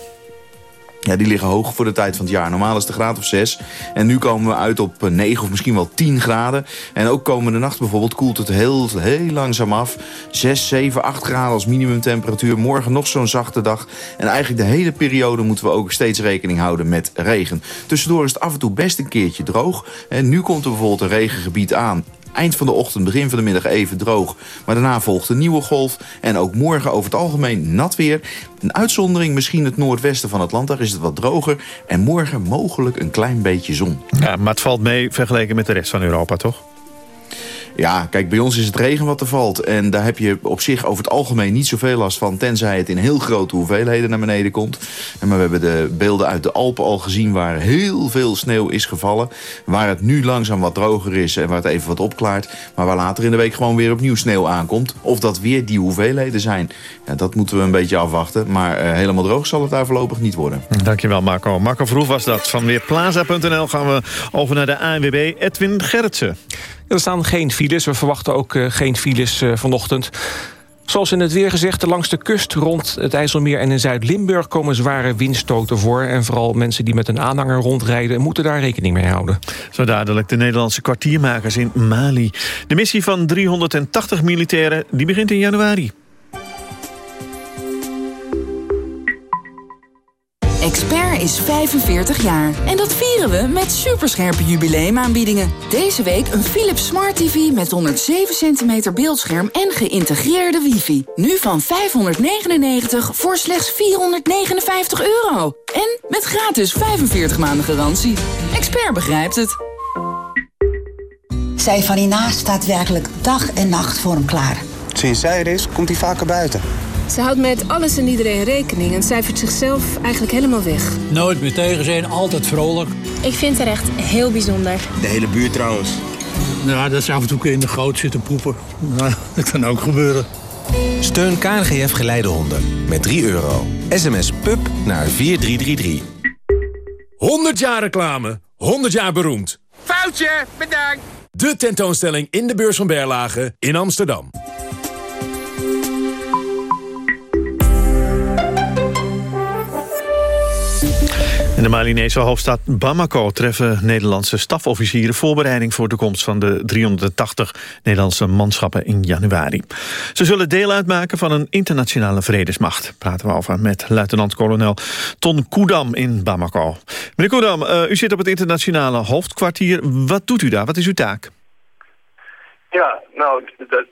Ja, die liggen hoog voor de tijd van het jaar. Normaal is een graad of 6. En nu komen we uit op eh, 9 of misschien wel 10 graden. En ook komende nacht bijvoorbeeld koelt het heel, heel langzaam af. 6, 7, 8 graden als minimumtemperatuur. Morgen nog zo'n zachte dag. En eigenlijk de hele periode moeten we ook steeds rekening houden met regen. Tussendoor is het af en toe best een keertje droog. En nu komt er bijvoorbeeld een regengebied aan eind van de ochtend, begin van de middag even droog. Maar daarna volgt een nieuwe golf. En ook morgen over het algemeen nat weer. Een uitzondering misschien het noordwesten van het land. Daar is het wat droger. En morgen mogelijk een klein beetje zon. Ja, maar het valt mee vergeleken met de rest van Europa, toch? Ja, kijk, bij ons is het regen wat er valt. En daar heb je op zich over het algemeen niet zoveel last van... tenzij het in heel grote hoeveelheden naar beneden komt. Maar we hebben de beelden uit de Alpen al gezien... waar heel veel sneeuw is gevallen. Waar het nu langzaam wat droger is en waar het even wat opklaart. Maar waar later in de week gewoon weer opnieuw sneeuw aankomt. Of dat weer die hoeveelheden zijn. Ja, dat moeten we een beetje afwachten. Maar eh, helemaal droog zal het daar voorlopig niet worden. Dankjewel Marco. Marco Vroeg was dat. Van Weerplaza.nl gaan we over naar de ANWB. Edwin Gerritsen. Er staan geen files. We verwachten ook eh, geen files eh, vanochtend. Zoals in het weer gezegd, langs de kust rond het IJsselmeer en in Zuid-Limburg komen zware windstoten voor. En vooral mensen die met een aanhanger rondrijden moeten daar rekening mee houden. Zo dadelijk de Nederlandse kwartiermakers in Mali. De missie van 380 militairen die begint in januari. Expert is 45 jaar. En dat vieren we met superscherpe jubileumaanbiedingen. Deze week een Philips Smart TV met 107 cm beeldscherm en geïntegreerde wifi. Nu van 599 voor slechts 459 euro. En met gratis 45 maanden garantie. Expert begrijpt het. Zij van hiernaast staat werkelijk dag en nacht voor hem klaar. Sinds zij er is, komt hij vaker buiten. Ze houdt met alles en iedereen rekening en cijfert zichzelf eigenlijk helemaal weg. Nooit meer tegen zijn, altijd vrolijk. Ik vind haar echt heel bijzonder. De hele buurt trouwens. Ja, dat ze af en toe in de goot zitten poepen. Nou, dat kan ook gebeuren. Steun KNGF Geleidehonden met 3 euro. SMS PUB naar 4333. 100 jaar reclame, 100 jaar beroemd. Foutje, bedankt. De tentoonstelling in de beurs van Berlage in Amsterdam. In de Malinese hoofdstad Bamako treffen Nederlandse stafofficieren voorbereiding voor de komst van de 380 Nederlandse manschappen in januari. Ze zullen deel uitmaken van een internationale vredesmacht. Praten we over met luitenant-kolonel Ton Koedam in Bamako. Meneer Koedam, uh, u zit op het internationale hoofdkwartier. Wat doet u daar? Wat is uw taak? Ja, nou,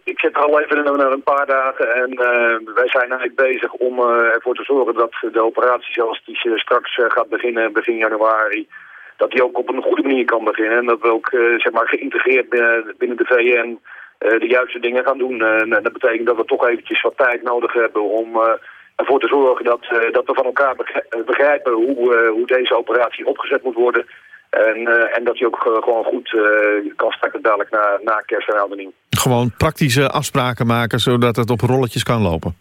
ik zit er al even in een paar dagen en uh, wij zijn eigenlijk bezig om uh, ervoor te zorgen dat de operatie zoals die straks uh, gaat beginnen, begin januari, dat die ook op een goede manier kan beginnen. En dat we ook, zeg maar, geïntegreerd binnen, binnen de VN de juiste dingen gaan doen. en dat betekent dat we toch eventjes wat tijd nodig hebben om ervoor te zorgen dat, dat we van elkaar begrijpen hoe, hoe deze operatie opgezet moet worden. En, uh, en dat je ook uh, gewoon goed uh, kan starten dadelijk na, na kerst en Gewoon praktische afspraken maken, zodat het op rolletjes kan lopen.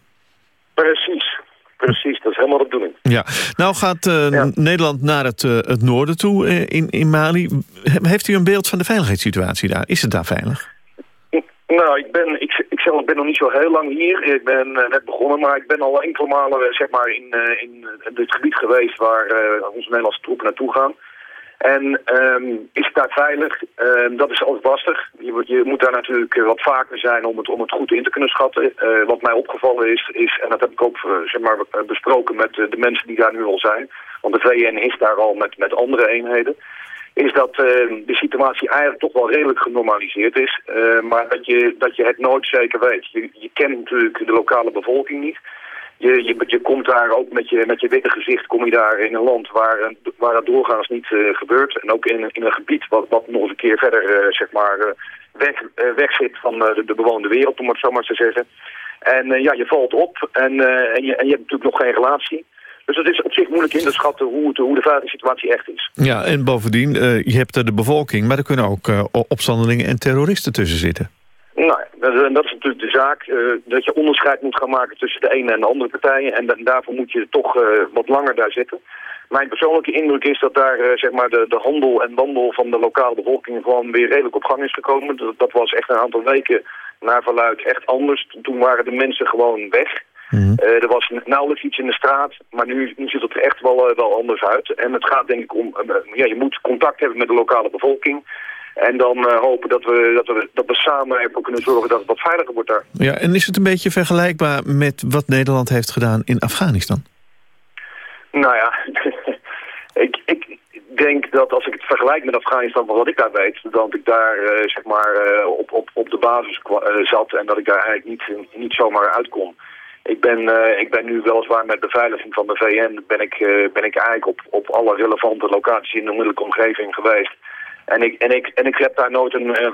Precies, precies. Dat is helemaal de bedoeling. Ja. Nou gaat ja. Nederland naar het, het noorden toe in, in Mali. Heeft u een beeld van de veiligheidssituatie daar? Is het daar veilig? Nou, ik ben, ik, ik zelf ben nog niet zo heel lang hier. Ik ben net begonnen, maar ik ben al enkele malen zeg maar, in, in dit gebied geweest waar onze Nederlandse troepen naartoe gaan. En um, is het daar veilig? Um, dat is altijd lastig. Je, je, moet daar natuurlijk wat vaker zijn om het, om het goed in te kunnen schatten. Uh, wat mij opgevallen is, is, en dat heb ik ook uh, zeg maar, besproken met de mensen die daar nu al zijn. Want de VN is daar al met, met andere eenheden. Is dat de situatie eigenlijk toch wel redelijk genormaliseerd is. maar dat je, dat je het nooit zeker weet. Je kent natuurlijk de lokale bevolking niet. Je, je, komt daar ook met je, met je witte gezicht kom je daar in een land waar, waar dat doorgaans niet uh, gebeurt. En ook in, in een gebied wat, wat nog eens een keer verder uh, zeg maar, uh, weg, weg zit van de, de, bewoonde wereld, om het zo maar te zeggen. En ja, je valt op en, en, je, en je hebt natuurlijk nog geen relatie. Dus het is op zich moeilijk in te schatten hoe, hoe de veiligheidssituatie echt is. Ja, en bovendien, je hebt de bevolking, maar er kunnen ook opstandelingen en terroristen tussen zitten. Nou, en dat is natuurlijk de zaak, uh, dat je onderscheid moet gaan maken tussen de ene en de andere partijen. En, en daarvoor moet je toch uh, wat langer daar zitten. Mijn persoonlijke indruk is dat daar uh, zeg maar de, de handel en wandel van de lokale bevolking gewoon weer redelijk op gang is gekomen. Dat, dat was echt een aantal weken naar verluid echt anders. Toen waren de mensen gewoon weg. Mm -hmm. er was nauwelijks iets in de straat, maar nu, nu ziet het er echt wel, wel anders uit. En het gaat denk ik om, ja, je moet contact hebben met de lokale bevolking. En dan uh, hopen dat we, dat, we, dat we samen ervoor kunnen zorgen dat het wat veiliger wordt daar. Ja, en is het een beetje vergelijkbaar met wat Nederland heeft gedaan in Afghanistan? Nou ja, ik, ik denk dat als ik het vergelijk met Afghanistan wat ik daar weet... dat ik daar uh, zeg maar uh, op, op, op de basis zat en dat ik daar eigenlijk niet, niet zomaar uitkom. Ik ben, uh, ik ben nu weliswaar met beveiliging van de VN... ben ik, uh, ben ik eigenlijk op, op alle relevante locaties in de onmiddellijke omgeving geweest... En ik, en, ik, en ik heb daar nooit een... Uh,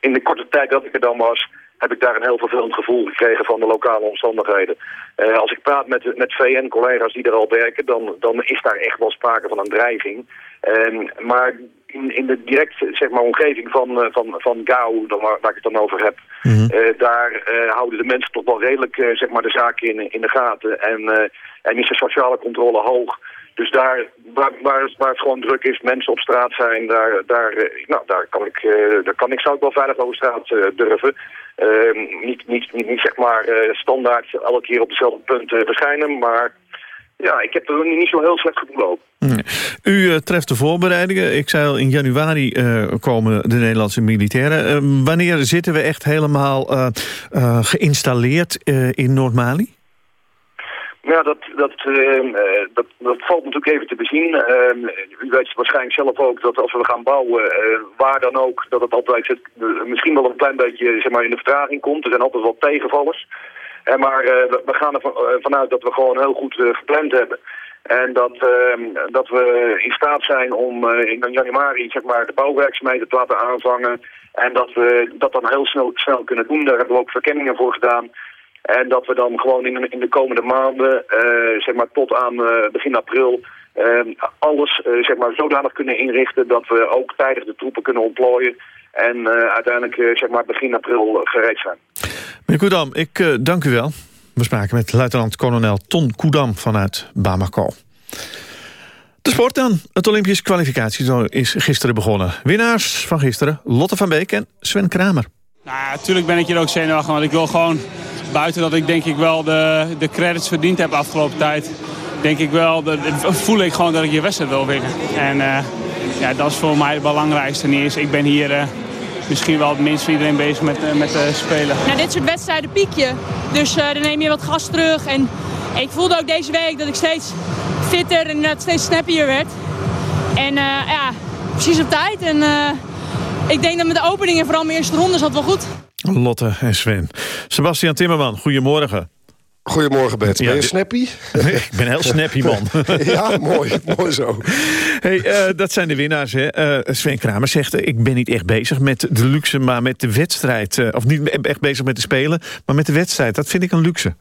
in de korte tijd dat ik er dan was, heb ik daar een heel vervelend gevoel gekregen van de lokale omstandigheden. Uh, als ik praat met, met VN-collega's die er al werken, dan, dan is daar echt wel sprake van een dreiging. Uh, maar in, in de directe zeg maar, omgeving van, uh, van, van Gao, dan waar, waar ik het dan over heb, mm -hmm. daar houden de mensen toch wel redelijk zeg maar, de zaken in, in de gaten. En, en is de sociale controle hoog. Dus daar waar, waar, waar, het gewoon druk is, mensen op straat zijn, daar, daar, nou, daar, kan, ik, uh, daar kan ik zou ik wel veilig over straat uh, durven. Uh, niet, niet, niet, zeg maar standaard elke keer op dezelfde punt verschijnen, maar ja, ik heb er niet zo heel slecht gevoel over. U treft de voorbereidingen. Ik zei al, in januari komen de Nederlandse militairen. wanneer zitten we echt helemaal geïnstalleerd in Noord-Mali? Ja, dat, dat, uh, dat, dat valt natuurlijk even te bezien. Uh, u weet waarschijnlijk zelf ook dat als we gaan bouwen, uh, waar dan ook, dat het altijd het, misschien wel een klein beetje zeg maar, in de vertraging komt. Er zijn altijd wel tegenvallers. maar we, gaan ervan vanuit dat we gewoon heel goed gepland hebben. En dat, ehm, dat we in staat zijn om in januari zeg maar, de bouwwerkzaamheden te laten aanvangen. En dat we dat dan heel snel, snel kunnen doen. Daar hebben we ook verkenningen voor gedaan. En dat we dan gewoon in, in de komende maanden, eh, zeg maar tot aan eh, begin april, eh, alles eh, zeg maar zodanig kunnen inrichten dat we ook tijdig de troepen kunnen ontplooien. En eh, uiteindelijk eh, zeg maar begin april gereed zijn. Meneer Koedam, ik eh, dank u wel. We spraken met luitenant-kolonel Ton Koedam vanuit Bamako. De sport dan. Het Olympisch kwalificatie is gisteren begonnen. Winnaars van gisteren, Lotte van Beek en Sven Kramer. Nou, natuurlijk ben ik hier ook zenuwachtig, want ik wil gewoon buiten dat ik denk ik wel de, de credits verdiend heb afgelopen tijd. Denk ik wel, voel ik gewoon dat ik je wedstrijd wil winnen. En eh, ja, dat is voor mij het belangrijkste. Niet ik ben hier eh, misschien wel het minst van iedereen bezig met, eh, met spelen. Na dit soort wedstrijden piek je. Dus dan neem je wat gas terug. En ik voelde ook deze week dat ik steeds fitter en steeds snappier werd. En ja, precies op tijd. En ik denk dat met de opening en vooral mijn eerste ronde zat wel goed. Lotte en Sven. Sebastian Timmerman, goedemorgen. Goedemorgen Bert. Ben je snappy? ik ben heel snappy, man. ja, mooi. Mooi zo. Hey, eh, dat zijn de winnaars. Hè. Eh, Sven Kramer zegt, eh, ik ben niet echt bezig met de luxe, maar met de wedstrijd. Of niet echt bezig met de spelen, maar met de wedstrijd. Dat vind ik een luxe.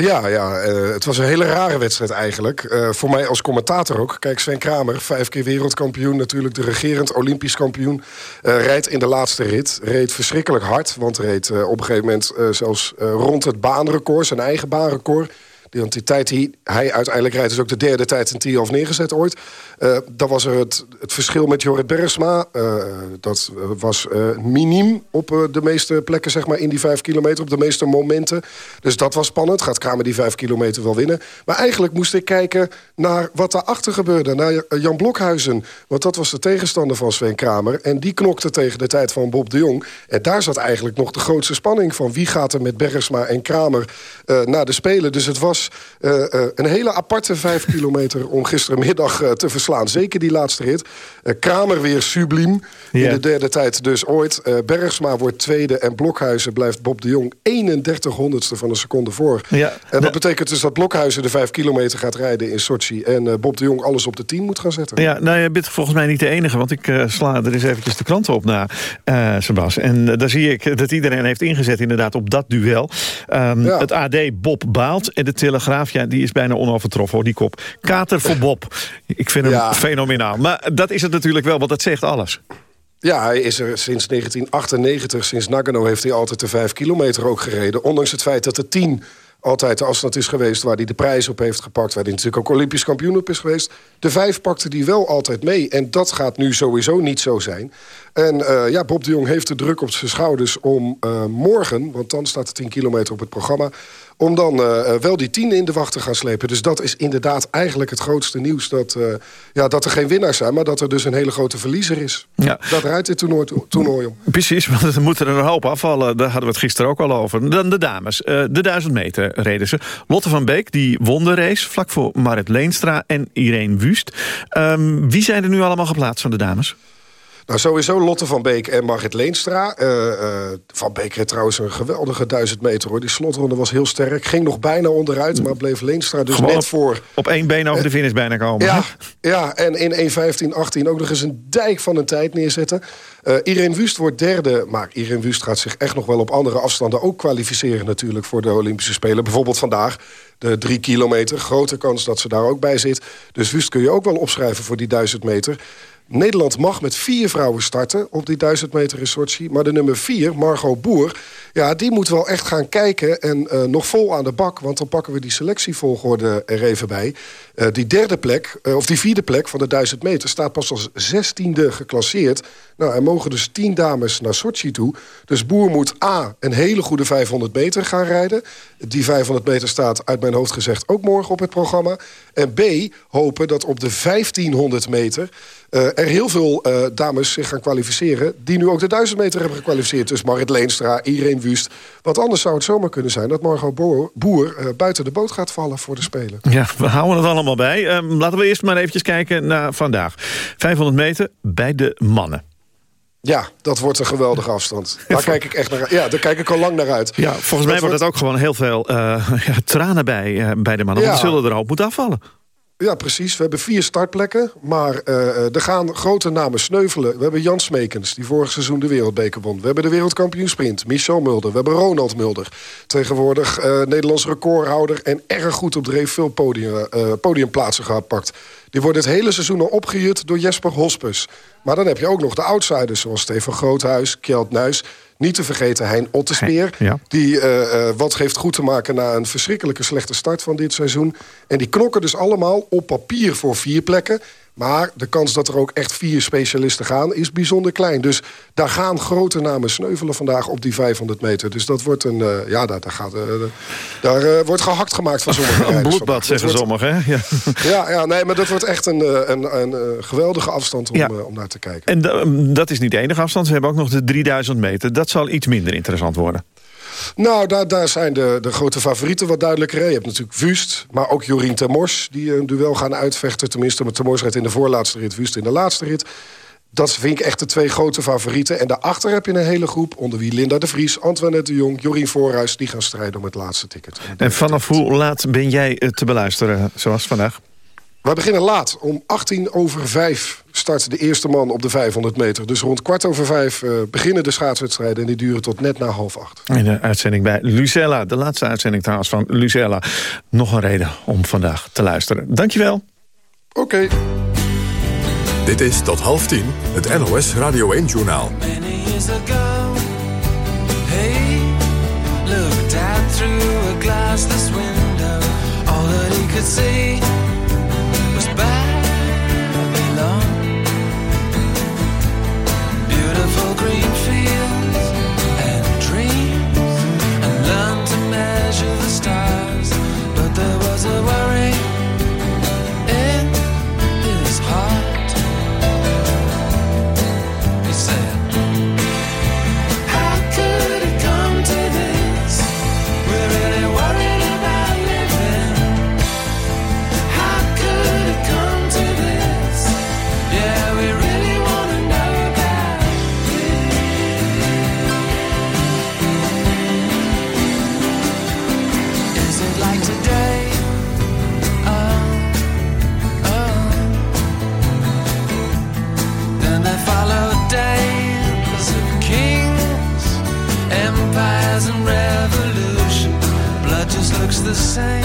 Ja, ja eh, het was een hele rare wedstrijd eigenlijk. Eh, voor mij als commentator ook. Kijk, Sven Kramer, vijf keer wereldkampioen... natuurlijk de regerend Olympisch kampioen... eh, rijdt in de laatste rit. Reed verschrikkelijk hard, want reed op een gegeven moment... zelfs rond het baanrecord, zijn eigen baanrecord... Want die tijd die hij uiteindelijk rijdt... is ook de derde tijd in Tialf neergezet ooit. Eh, dan was er het, het verschil met Jorrit Bergsma. eh, dat was eh, miniem op de meeste plekken zeg maar, in die vijf kilometer. Op de meeste momenten. Dus dat was spannend. Gaat Kramer die vijf kilometer wel winnen? Maar eigenlijk moest ik kijken naar wat daarachter gebeurde. Naar Jan Blokhuizen. Want dat was de tegenstander van Sven Kramer. En die knokte tegen de tijd van Bob de Jong. En daar zat eigenlijk nog de grootste spanning van. Wie gaat er met Bergsma en Kramer naar de Spelen? Dus het was eh, eh, een hele aparte vijf kilometer... om gistermiddag eh, te verslaan. Zeker die laatste rit. Kramer weer subliem. In de derde tijd dus ooit. Bergsma wordt tweede en Blokhuizen blijft Bob de Jong 31 honderdste van een seconde voor. Ja, en dat betekent dus dat Blokhuizen de vijf kilometer gaat rijden in Sochi... en Bob de Jong alles op de 10 moet gaan zetten. Ja, nou, je bent volgens mij niet de enige, want ik sla er eens eventjes de kranten op na, eh Sebas. En daar zie ik dat iedereen heeft ingezet inderdaad op dat duel. Ehm, Het AD Bob baalt en de Telegraaf, ja, die is bijna onovertroffen hoor, die kop. Kater voor Bob. Ik vind hem Ja. fenomenaal. Maar dat is het natuurlijk wel, want dat zegt alles. Ja, hij is er sinds 1998, sinds Nagano heeft hij altijd de vijf kilometer ook gereden. Ondanks het feit dat de 10 altijd de afstand is geweest waar hij de prijs op heeft gepakt. Waar hij natuurlijk ook Olympisch kampioen op is geweest. De vijf pakte hij wel altijd mee. En dat gaat nu sowieso niet zo zijn. En eh, ja, Bob de Jong heeft de druk op zijn schouders om eh, morgen... want dan staat de 10 kilometer op het programma... om dan eh, eh, wel die 10 in de wacht te gaan slepen. Dus dat is inderdaad eigenlijk het grootste nieuws. Dat, eh, ja, dat er geen winnaars zijn, maar dat er dus een hele grote verliezer is. Ja. Dat rijdt dit toernooi, toernooi om. Precies, want er moeten er een hoop afvallen. Daar hadden we het gisteren ook al over. Dan de dames. De 1000 meter reden ze. Lotte van Beek, die won de race. Vlak voor Marit Leenstra en Irene Wust. Ehm, wie zijn er nu allemaal geplaatst van de dames? Nou, sowieso Lotte van Beek en Margit Leenstra. Eh, eh, van Beek reed trouwens een geweldige duizend meter. hoor. Die slotronde was heel sterk. Ging nog bijna onderuit, maar bleef Leenstra dus Gewoon net op- voor. Op één been over de finish bijna komen. Ja, ja, en in 1.15.18 ook nog eens een dijk van een tijd neerzetten. Eh Irene Wust wordt derde, maar Irene Wust gaat zich echt nog wel op andere afstanden ook kwalificeren natuurlijk voor de Olympische Spelen. Bijvoorbeeld vandaag de drie kilometer. Grote kans dat ze daar ook bij zit. Dus Wust kun je ook wel opschrijven voor die duizend meter. Nederland mag met vier vrouwen starten op die duizend meter in. Maar de nummer vier, Margot Boer, ja, die moet wel echt gaan kijken... en eh, nog vol aan de bak, want dan pakken we die selectievolgorde er even bij. Eh, die derde plek, eh, of die vierde plek van de duizend meter... staat pas als zestiende geclasseerd. Nou, er mogen dus tien dames naar Sochi toe. Dus Boer moet A, een hele goede 500 meter gaan rijden. Die 500 meter staat, uit mijn hoofd gezegd, ook morgen op het programma. En B, hopen dat op de 1500 meter... eh, er heel veel eh, dames zich gaan kwalificeren... die nu ook de 1000 meter hebben gekwalificeerd. Dus Marit Leenstra, Irene Wust. Want anders zou het zomaar kunnen zijn... dat Margot Boer, Boer eh, buiten de boot gaat vallen voor de Spelen. Ja, we houden het allemaal bij. Ehm, laten we eerst maar eventjes kijken naar vandaag. 500 meter bij de mannen. Ja, dat wordt een geweldige afstand. Daar kijk ik echt naar uit. Ja, daar kijk ik al lang naar uit. Ja, volgens mij wordt het ook gewoon heel veel ja, tranen bij, bij de mannen. Want Ja. er zullen er hoop moeten afvallen. Ja, precies. We hebben vier startplekken. Maar eh, er gaan grote namen sneuvelen. We hebben Jan Smekens, die vorig seizoen de wereldbeker won. We hebben de wereldkampioen sprint, Michel Mulder. We hebben Ronald Mulder. Tegenwoordig eh Nederlands recordhouder en erg goed op dreef. Veel podium, eh, podiumplaatsen gepakt. Die worden het hele seizoen al opgejut door Jesper Hospes. Maar dan heb je ook nog de outsiders, zoals Stefan Groothuis, Kjeld Nuis... Niet te vergeten Hein Ottespeer. Ja. Die eh, eh, wat heeft goed te maken na een verschrikkelijke slechte start van dit seizoen. En die knokken dus allemaal op papier voor vier plekken. Maar de kans dat er ook echt vier specialisten gaan is bijzonder klein. Dus daar gaan grote namen sneuvelen vandaag op die 500 meter. Dus dat wordt een... eh, ja, daar, daar, gaat, eh, daar eh, wordt gehakt gemaakt van sommige Een bloedbad, zeggen sommigen. hè? Ja. Ja, ja, nee, maar dat wordt echt een, een, een, geweldige afstand om, Ja. om naar te kijken. En da- dat is niet de enige afstand. Ze hebben ook nog de 3000 meter. Dat zal iets minder interessant worden. Nou, daar, daar zijn de, de grote favorieten wat duidelijker. Je hebt natuurlijk Wust, maar ook Jorien Termors... die een duel gaan uitvechten. Tenminste, met Termors rijdt in de voorlaatste rit, Wust in de laatste rit. Dat vind ik echt de twee grote favorieten. En daarachter heb je een hele groep, onder wie Linda de Vries... Antoinette de Jong, Jorien Voorhuis... die gaan strijden om het laatste ticket. En vanaf hoe laat ben jij eh, te beluisteren, zoals vandaag? We beginnen laat. Om 18 over 5 start de eerste man op de 500 meter. Dus rond kwart over vijf eh, beginnen de schaatswedstrijden... en die duren tot net na half acht. In de uitzending bij Lucella. De laatste uitzending trouwens van Lucella. Nog een reden om vandaag te luisteren. Dankjewel. Oké. Dit is tot half tien het NOS Radio 1-journaal. Many years ago, hey, looked out through a glassless window. All that he could see the same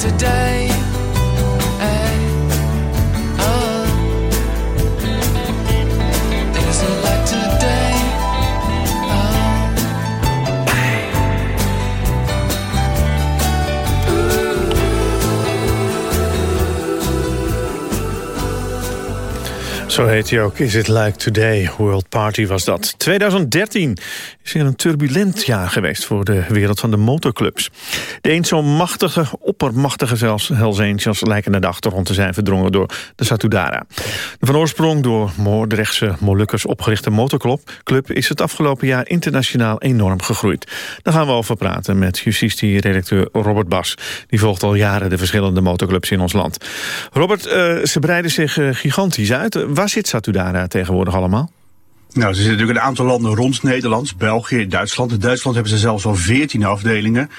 today? Zo heet hij ook. Is it like today? World Party was dat. 2013 is weer een turbulent jaar geweest voor de wereld van de motorclubs. De eens zo machtige, oppermachtige zelfs Hells Angels lijken naar de achtergrond te zijn verdrongen door de Satudara. De van oorsprong door Moordrechtse Molukkers opgerichte motorclub is het afgelopen jaar internationaal enorm gegroeid. Daar gaan we over praten met justitie-redacteur Robert Bas. Die volgt al jaren de verschillende motorclubs in ons land. Robert, uh, ze breiden zich uh, gigantisch uit. Zit Satudara tegenwoordig allemaal? Nou, ze zitten natuurlijk een aantal landen rond Nederland, België, Duitsland. In Duitsland hebben ze zelfs al 14 afdelingen.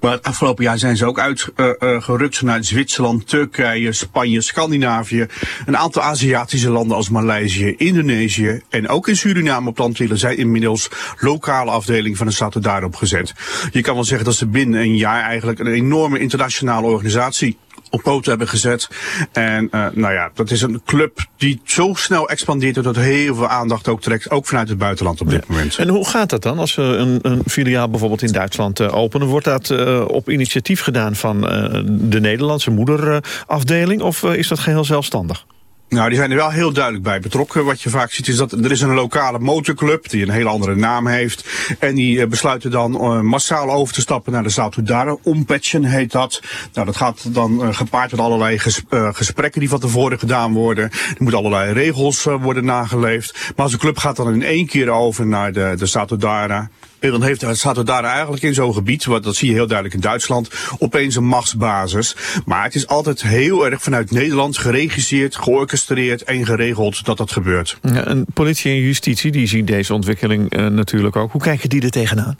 Maar het afgelopen jaar zijn ze ook uitgerukt uh, uh, naar Zwitserland, Turkije, Spanje, Scandinavië. Een aantal Aziatische landen als Maleisië, Indonesië en ook in Suriname op Antillen zijn inmiddels lokale afdelingen van de Staten daarop gezet. Je kan wel zeggen dat ze binnen een jaar eigenlijk een enorme internationale organisatie op poten hebben gezet. En uh, nou ja, dat is een club die zo snel expandeert dat het heel veel aandacht ook trekt, ook vanuit het buitenland op dit ja. moment. En hoe gaat dat dan als we een, een filiaal bijvoorbeeld in Duitsland uh, openen? Wordt dat uh, op initiatief gedaan van de Nederlandse moederafdeling of is dat geheel zelfstandig? Nou, die zijn er wel heel duidelijk bij betrokken. Wat je vaak ziet is dat er is een lokale motorclub die een hele andere naam heeft. En die uh, besluiten dan uh, massaal over te stappen naar de Zoutudaren. Ompatchen heet dat. Nou, dat gaat dan uh, gepaard met allerlei ges gesprekken die van tevoren gedaan worden. Er moeten allerlei regels worden nageleefd. Maar als de club gaat dan in één keer over naar de, de Zoutudara. En dan heeft, staat er daar eigenlijk in zo'n gebied, wat, dat zie je heel duidelijk in Duitsland, opeens een machtsbasis. Maar het is altijd heel erg vanuit Nederland geregisseerd, georchestreerd en geregeld dat dat gebeurt. Ja, en politie en justitie die zien deze ontwikkeling uh, natuurlijk ook. Hoe kijken die er tegenaan?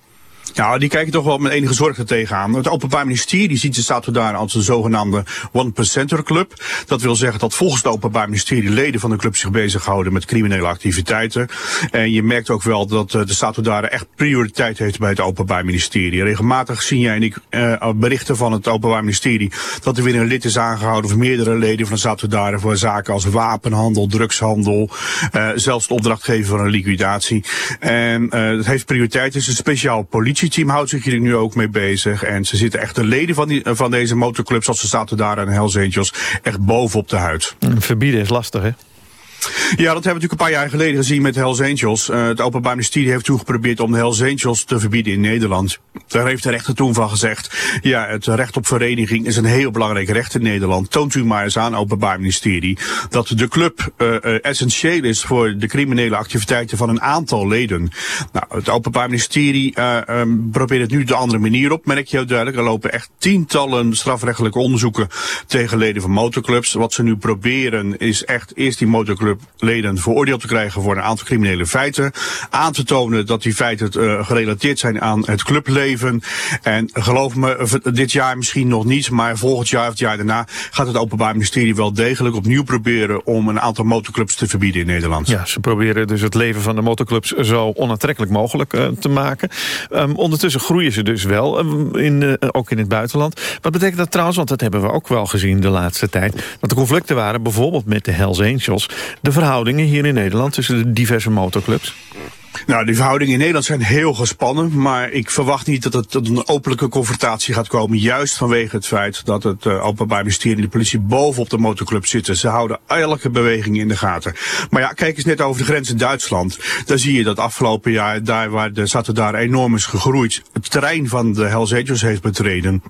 Nou, die kijken toch wel met enige zorg er tegenaan. Het Openbaar Ministerie ziet de staat daar als een zogenaamde one-percenter club. Dat wil zeggen dat volgens het Openbaar Ministerie leden van de club zich bezighouden met criminele activiteiten. En je merkt ook wel dat de staat daar echt prioriteit heeft bij het Openbaar Ministerie. Regelmatig zien jij en ik uh, berichten van het Openbaar Ministerie dat er weer een lid is aangehouden of meerdere leden van de staat daar voor zaken als wapenhandel, drugshandel, uh, zelfs de opdrachtgever van een liquidatie. En uh, dat heeft prioriteit. Het is een speciaal politie politieteam houdt zich hier nu ook mee bezig. En ze zitten echt de leden van, die, van deze motorclubs, zoals ze zaten daar aan Hells Angels, echt bovenop de huid. Verbieden is lastig, hè? Ja, dat hebben we natuurlijk een paar jaar geleden gezien met Hells Angels. Uh, het Openbaar Ministerie heeft toen geprobeerd om de Hells Angels te verbieden in Nederland. Daar heeft de rechter toen van gezegd, ja, het recht op vereniging is een heel belangrijk recht in Nederland. Toont u maar eens aan, Openbaar Ministerie, dat de club uh, uh, essentieel is voor de criminele activiteiten van een aantal leden. Nou, het Openbaar Ministerie um, probeert het nu de andere manier op, merk je heel duidelijk. Er lopen echt tientallen strafrechtelijke onderzoeken tegen leden van motorclubs. Wat ze nu proberen is echt eerst die motorclub leden veroordeeld te krijgen voor een aantal criminele feiten. Aan te tonen dat die feiten uh, gerelateerd zijn aan het clubleven. En geloof me, dit jaar misschien nog niet, maar volgend jaar of het jaar daarna gaat het Openbaar Ministerie wel degelijk opnieuw proberen om een aantal motorclubs te verbieden in Nederland. Ja, ze proberen dus het leven van de motorclubs zo onaantrekkelijk mogelijk uh, te maken. Um, ondertussen groeien ze dus wel, um, in, uh, ook in het buitenland. Wat betekent dat trouwens, want dat hebben we ook wel gezien de laatste tijd, dat er conflicten waren, bijvoorbeeld met de Hells Angels de verhoudingen hier in Nederland tussen de diverse motorclubs? Nou, die verhoudingen in Nederland zijn heel gespannen. Maar ik verwacht niet dat het tot een openlijke confrontatie gaat komen. Juist vanwege het feit dat het uh, Openbaar Ministerie en de politie bovenop de motorclub zitten. Ze houden elke beweging in de gaten. Maar ja, kijk eens net over de grens in Duitsland. Daar zie je dat afgelopen jaar, daar waar de zaten daar enorm is gegroeid, het terrein van de Hells Angels heeft betreden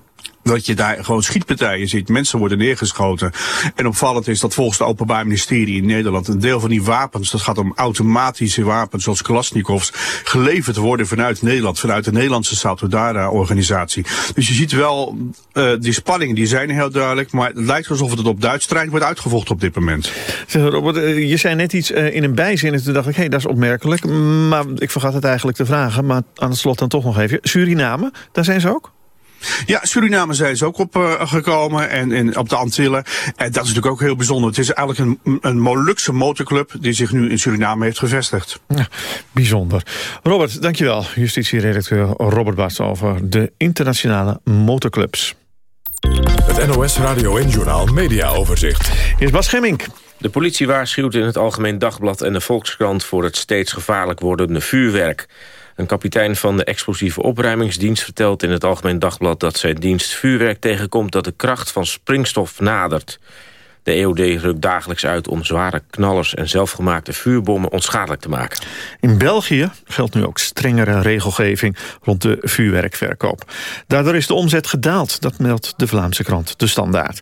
dat je daar gewoon schietpartijen ziet. Mensen worden neergeschoten. En opvallend is dat volgens het Openbaar Ministerie in Nederland... een deel van die wapens, dat gaat om automatische wapens zoals Kalashnikovs... geleverd worden vanuit Nederland, vanuit de Nederlandse Satudara-organisatie. Dus je ziet wel, uh, die spanningen die zijn heel duidelijk... maar het lijkt alsof het op Duits terrein wordt uitgevochten op dit moment. Zeg, Robert, je zei net iets uh, in een bijzin en toen dacht ik... hé, hey, dat is opmerkelijk, maar ik vergat het eigenlijk te vragen... maar aan het slot dan toch nog even. Suriname, daar zijn ze ook? Ja, Suriname zijn ze ook op uh, gekomen en, en op de Antillen. En dat is natuurlijk ook heel bijzonder. Het is eigenlijk een, een Molukse motorclub die zich nu in Suriname heeft gevestigd. Ja, bijzonder. Robert, dankjewel. Justitieredacteur Robert Bast over de internationale motorclubs. Het NOS Radio en Journaal Media Overzicht. Hier is Bas Gemmink. De politie waarschuwt in het Algemeen Dagblad en de Volkskrant... voor het steeds gevaarlijk wordende vuurwerk. Een kapitein van de explosieve opruimingsdienst vertelt in het Algemeen Dagblad... dat zijn dienst vuurwerk tegenkomt dat de kracht van springstof nadert. De EOD rukt dagelijks uit om zware knallers en zelfgemaakte vuurbommen onschadelijk te maken. In België geldt nu ook strengere regelgeving rond de vuurwerkverkoop. Daardoor is de omzet gedaald, dat meldt de Vlaamse krant De Standaard.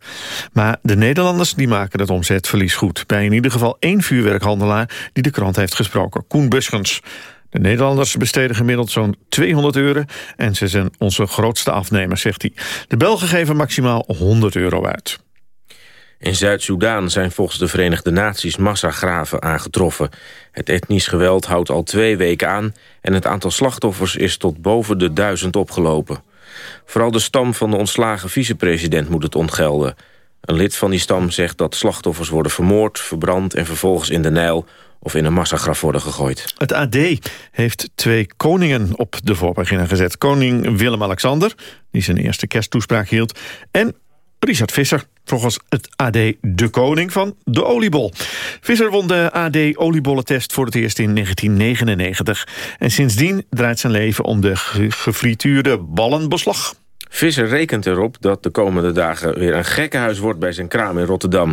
Maar de Nederlanders die maken het omzetverlies goed. Bij in ieder geval één vuurwerkhandelaar die de krant heeft gesproken, Koen Buschens. De Nederlanders besteden gemiddeld zo'n 200 euro... en ze zijn onze grootste afnemer, zegt hij. De Belgen geven maximaal 100 euro uit. In Zuid-Soedan zijn volgens de Verenigde Naties massagraven aangetroffen. Het etnisch geweld houdt al twee weken aan... en het aantal slachtoffers is tot boven de duizend opgelopen. Vooral de stam van de ontslagen vicepresident moet het ontgelden. Een lid van die stam zegt dat slachtoffers worden vermoord, verbrand... en vervolgens in de Nijl of in een massagraf worden gegooid. Het AD heeft twee koningen op de voorpagina gezet. Koning Willem-Alexander, die zijn eerste kersttoespraak hield... en Richard Visser, volgens het AD de koning van de oliebol. Visser won de AD oliebollentest voor het eerst in 1999. En sindsdien draait zijn leven om de ge gefrituurde ballenbeslag. Visser rekent erop dat de komende dagen weer een gekkenhuis wordt bij zijn kraam in Rotterdam.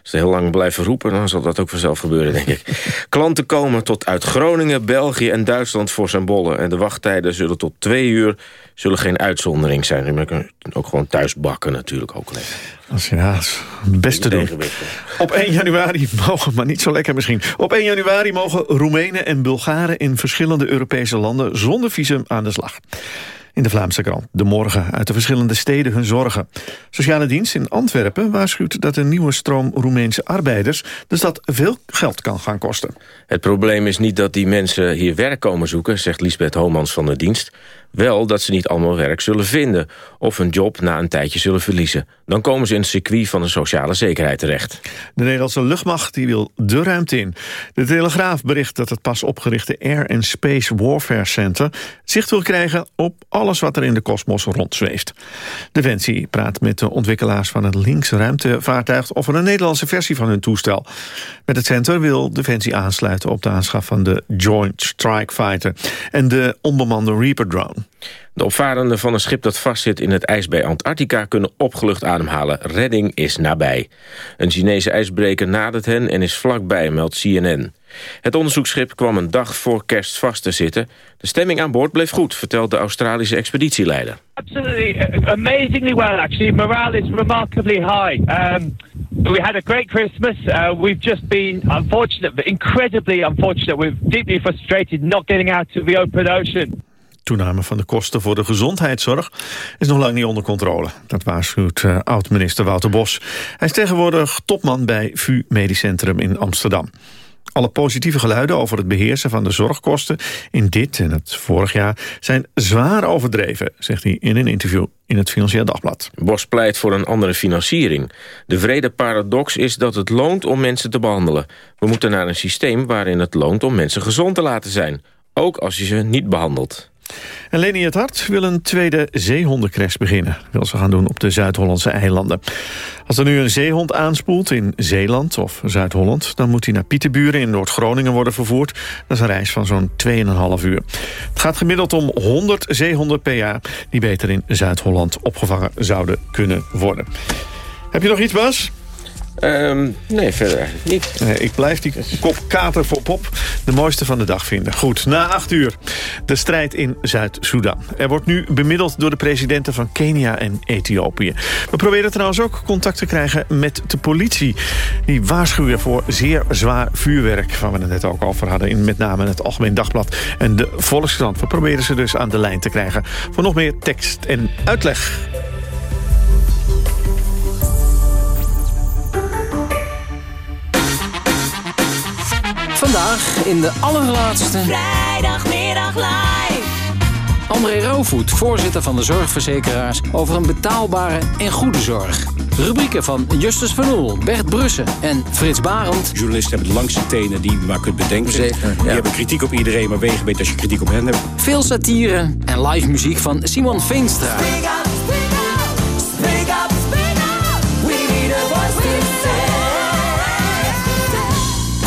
Als ze heel lang blijven roepen, dan zal dat ook vanzelf gebeuren, denk ik. Klanten komen tot uit Groningen, België en Duitsland voor zijn bollen. En de wachttijden zullen tot twee uur zullen geen uitzondering zijn. Je kunt ook gewoon thuis bakken natuurlijk ook. Als ja, best te doen. Op 1 januari mogen, maar niet zo lekker misschien. Op 1 januari mogen Roemenen en Bulgaren in verschillende Europese landen zonder visum aan de slag. In de Vlaamse krant. De morgen uit de verschillende steden hun zorgen. Sociale dienst in Antwerpen waarschuwt dat een nieuwe stroom Roemeense arbeiders de stad veel geld kan gaan kosten. Het probleem is niet dat die mensen hier werk komen zoeken, zegt Lisbeth Homans van de dienst. Wel dat ze niet allemaal werk zullen vinden of hun job na een tijdje zullen verliezen. Dan komen ze in het circuit van de sociale zekerheid terecht. De Nederlandse luchtmacht die wil de ruimte in. De Telegraaf bericht dat het pas opgerichte Air and Space Warfare Center... zicht wil krijgen op alles wat er in de kosmos rondzweeft. Defensie praat met de ontwikkelaars van het links ruimtevaartuig... over een Nederlandse versie van hun toestel. Met het center wil Defensie aansluiten op de aanschaf van de Joint Strike Fighter... en de onbemande Reaper drone. De opvarenden van een schip dat vastzit in het ijs bij Antarctica... kunnen opgelucht ademhalen. Redding is nabij. Een Chinese ijsbreker nadert hen en is vlakbij, meldt CNN. Het onderzoeksschip kwam een dag voor kerst vast te zitten. De stemming aan boord bleef goed, vertelt de Australische expeditieleider. Absolutely, uh, amazingly well actually. Morale is remarkably high. Um, we had a great Christmas. Uh, we've just been unfortunate, incredibly unfortunate. We're deeply frustrated not getting out to the open ocean. Toename van de kosten voor de gezondheidszorg is nog lang niet onder controle. Dat waarschuwt uh, oud-minister Wouter Bos. Hij is tegenwoordig topman bij VU Medisch Centrum in Amsterdam. Alle positieve geluiden over het beheersen van de zorgkosten in dit en het vorig jaar zijn zwaar overdreven, zegt hij in een interview in het Financieel Dagblad. Bos pleit voor een andere financiering. De vrede paradox is dat het loont om mensen te behandelen. We moeten naar een systeem waarin het loont om mensen gezond te laten zijn. Ook als je ze niet behandelt. En Leni het Hart wil een tweede zeehondencrash beginnen. Wil ze gaan doen op de Zuid-Hollandse eilanden. Als er nu een zeehond aanspoelt in Zeeland of Zuid-Holland... dan moet hij naar Pieterburen in Noord-Groningen worden vervoerd. Dat is een reis van zo'n 2,5 uur. Het gaat gemiddeld om 100 zeehonden per jaar... die beter in Zuid-Holland opgevangen zouden kunnen worden. Heb je nog iets, Bas? Um, nee, verder niet. Nee, ik blijf die kop kater voor pop de mooiste van de dag vinden. Goed, na acht uur. De strijd in Zuid-Soedan. Er wordt nu bemiddeld door de presidenten van Kenia en Ethiopië. We proberen trouwens ook contact te krijgen met de politie. Die waarschuwen voor zeer zwaar vuurwerk... waar we het net ook over hadden, in met name het Algemeen Dagblad... en de Volkskrant. We proberen ze dus aan de lijn te krijgen... voor nog meer tekst en uitleg. Vandaag in de allerlaatste... Vrijdagmiddag live. André Rauwvoet, voorzitter van de zorgverzekeraars... over een betaalbare en goede zorg. Rubrieken van Justus van Oel, Bert Brussen en Frits Barend. Journalisten hebben de langste tenen die je maar kunt bedenken. Zeker, Die hebben kritiek op iedereen, maar wegen beter als je kritiek op hen hebt. Veel satire en live muziek van Simon Veenstra.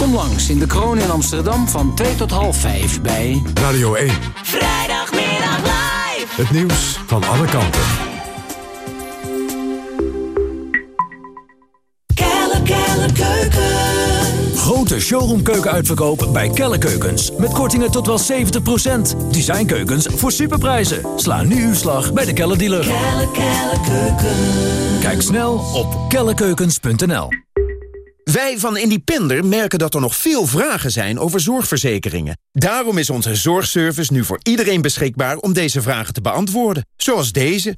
Kom langs in de Kroon in Amsterdam van 2 tot half 5 bij... Radio 1. Vrijdagmiddag live. Het nieuws van alle kanten. grote showroomkeuken uitverkoop bij Kelle Keukens. Met kortingen tot wel 70%. Designkeukens voor superprijzen. Sla nu uw slag bij de Kelle dealer. Kijk snel op kellekeukens.nl. Wij van Independer merken dat er nog veel vragen zijn over zorgverzekeringen. Daarom is onze zorgservice nu voor iedereen beschikbaar om deze vragen te beantwoorden. Zoals deze.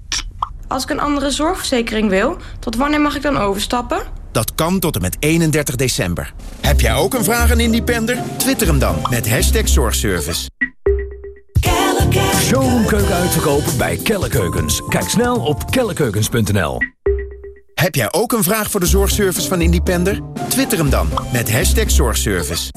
Als ik een andere zorgverzekering wil, tot wanneer mag ik dan overstappen? Dat kan tot en met 31 december. Heb jij ook een vraag aan Independer? Twitter hem dan met hashtag zorgservice. Showroomkeuken uitverkoop bij Kelle Keukens. Kijk snel op kellekeukens.nl. Heb jij ook een vraag voor de zorgservice van Independer? Twitter hem dan met hashtag zorgservice.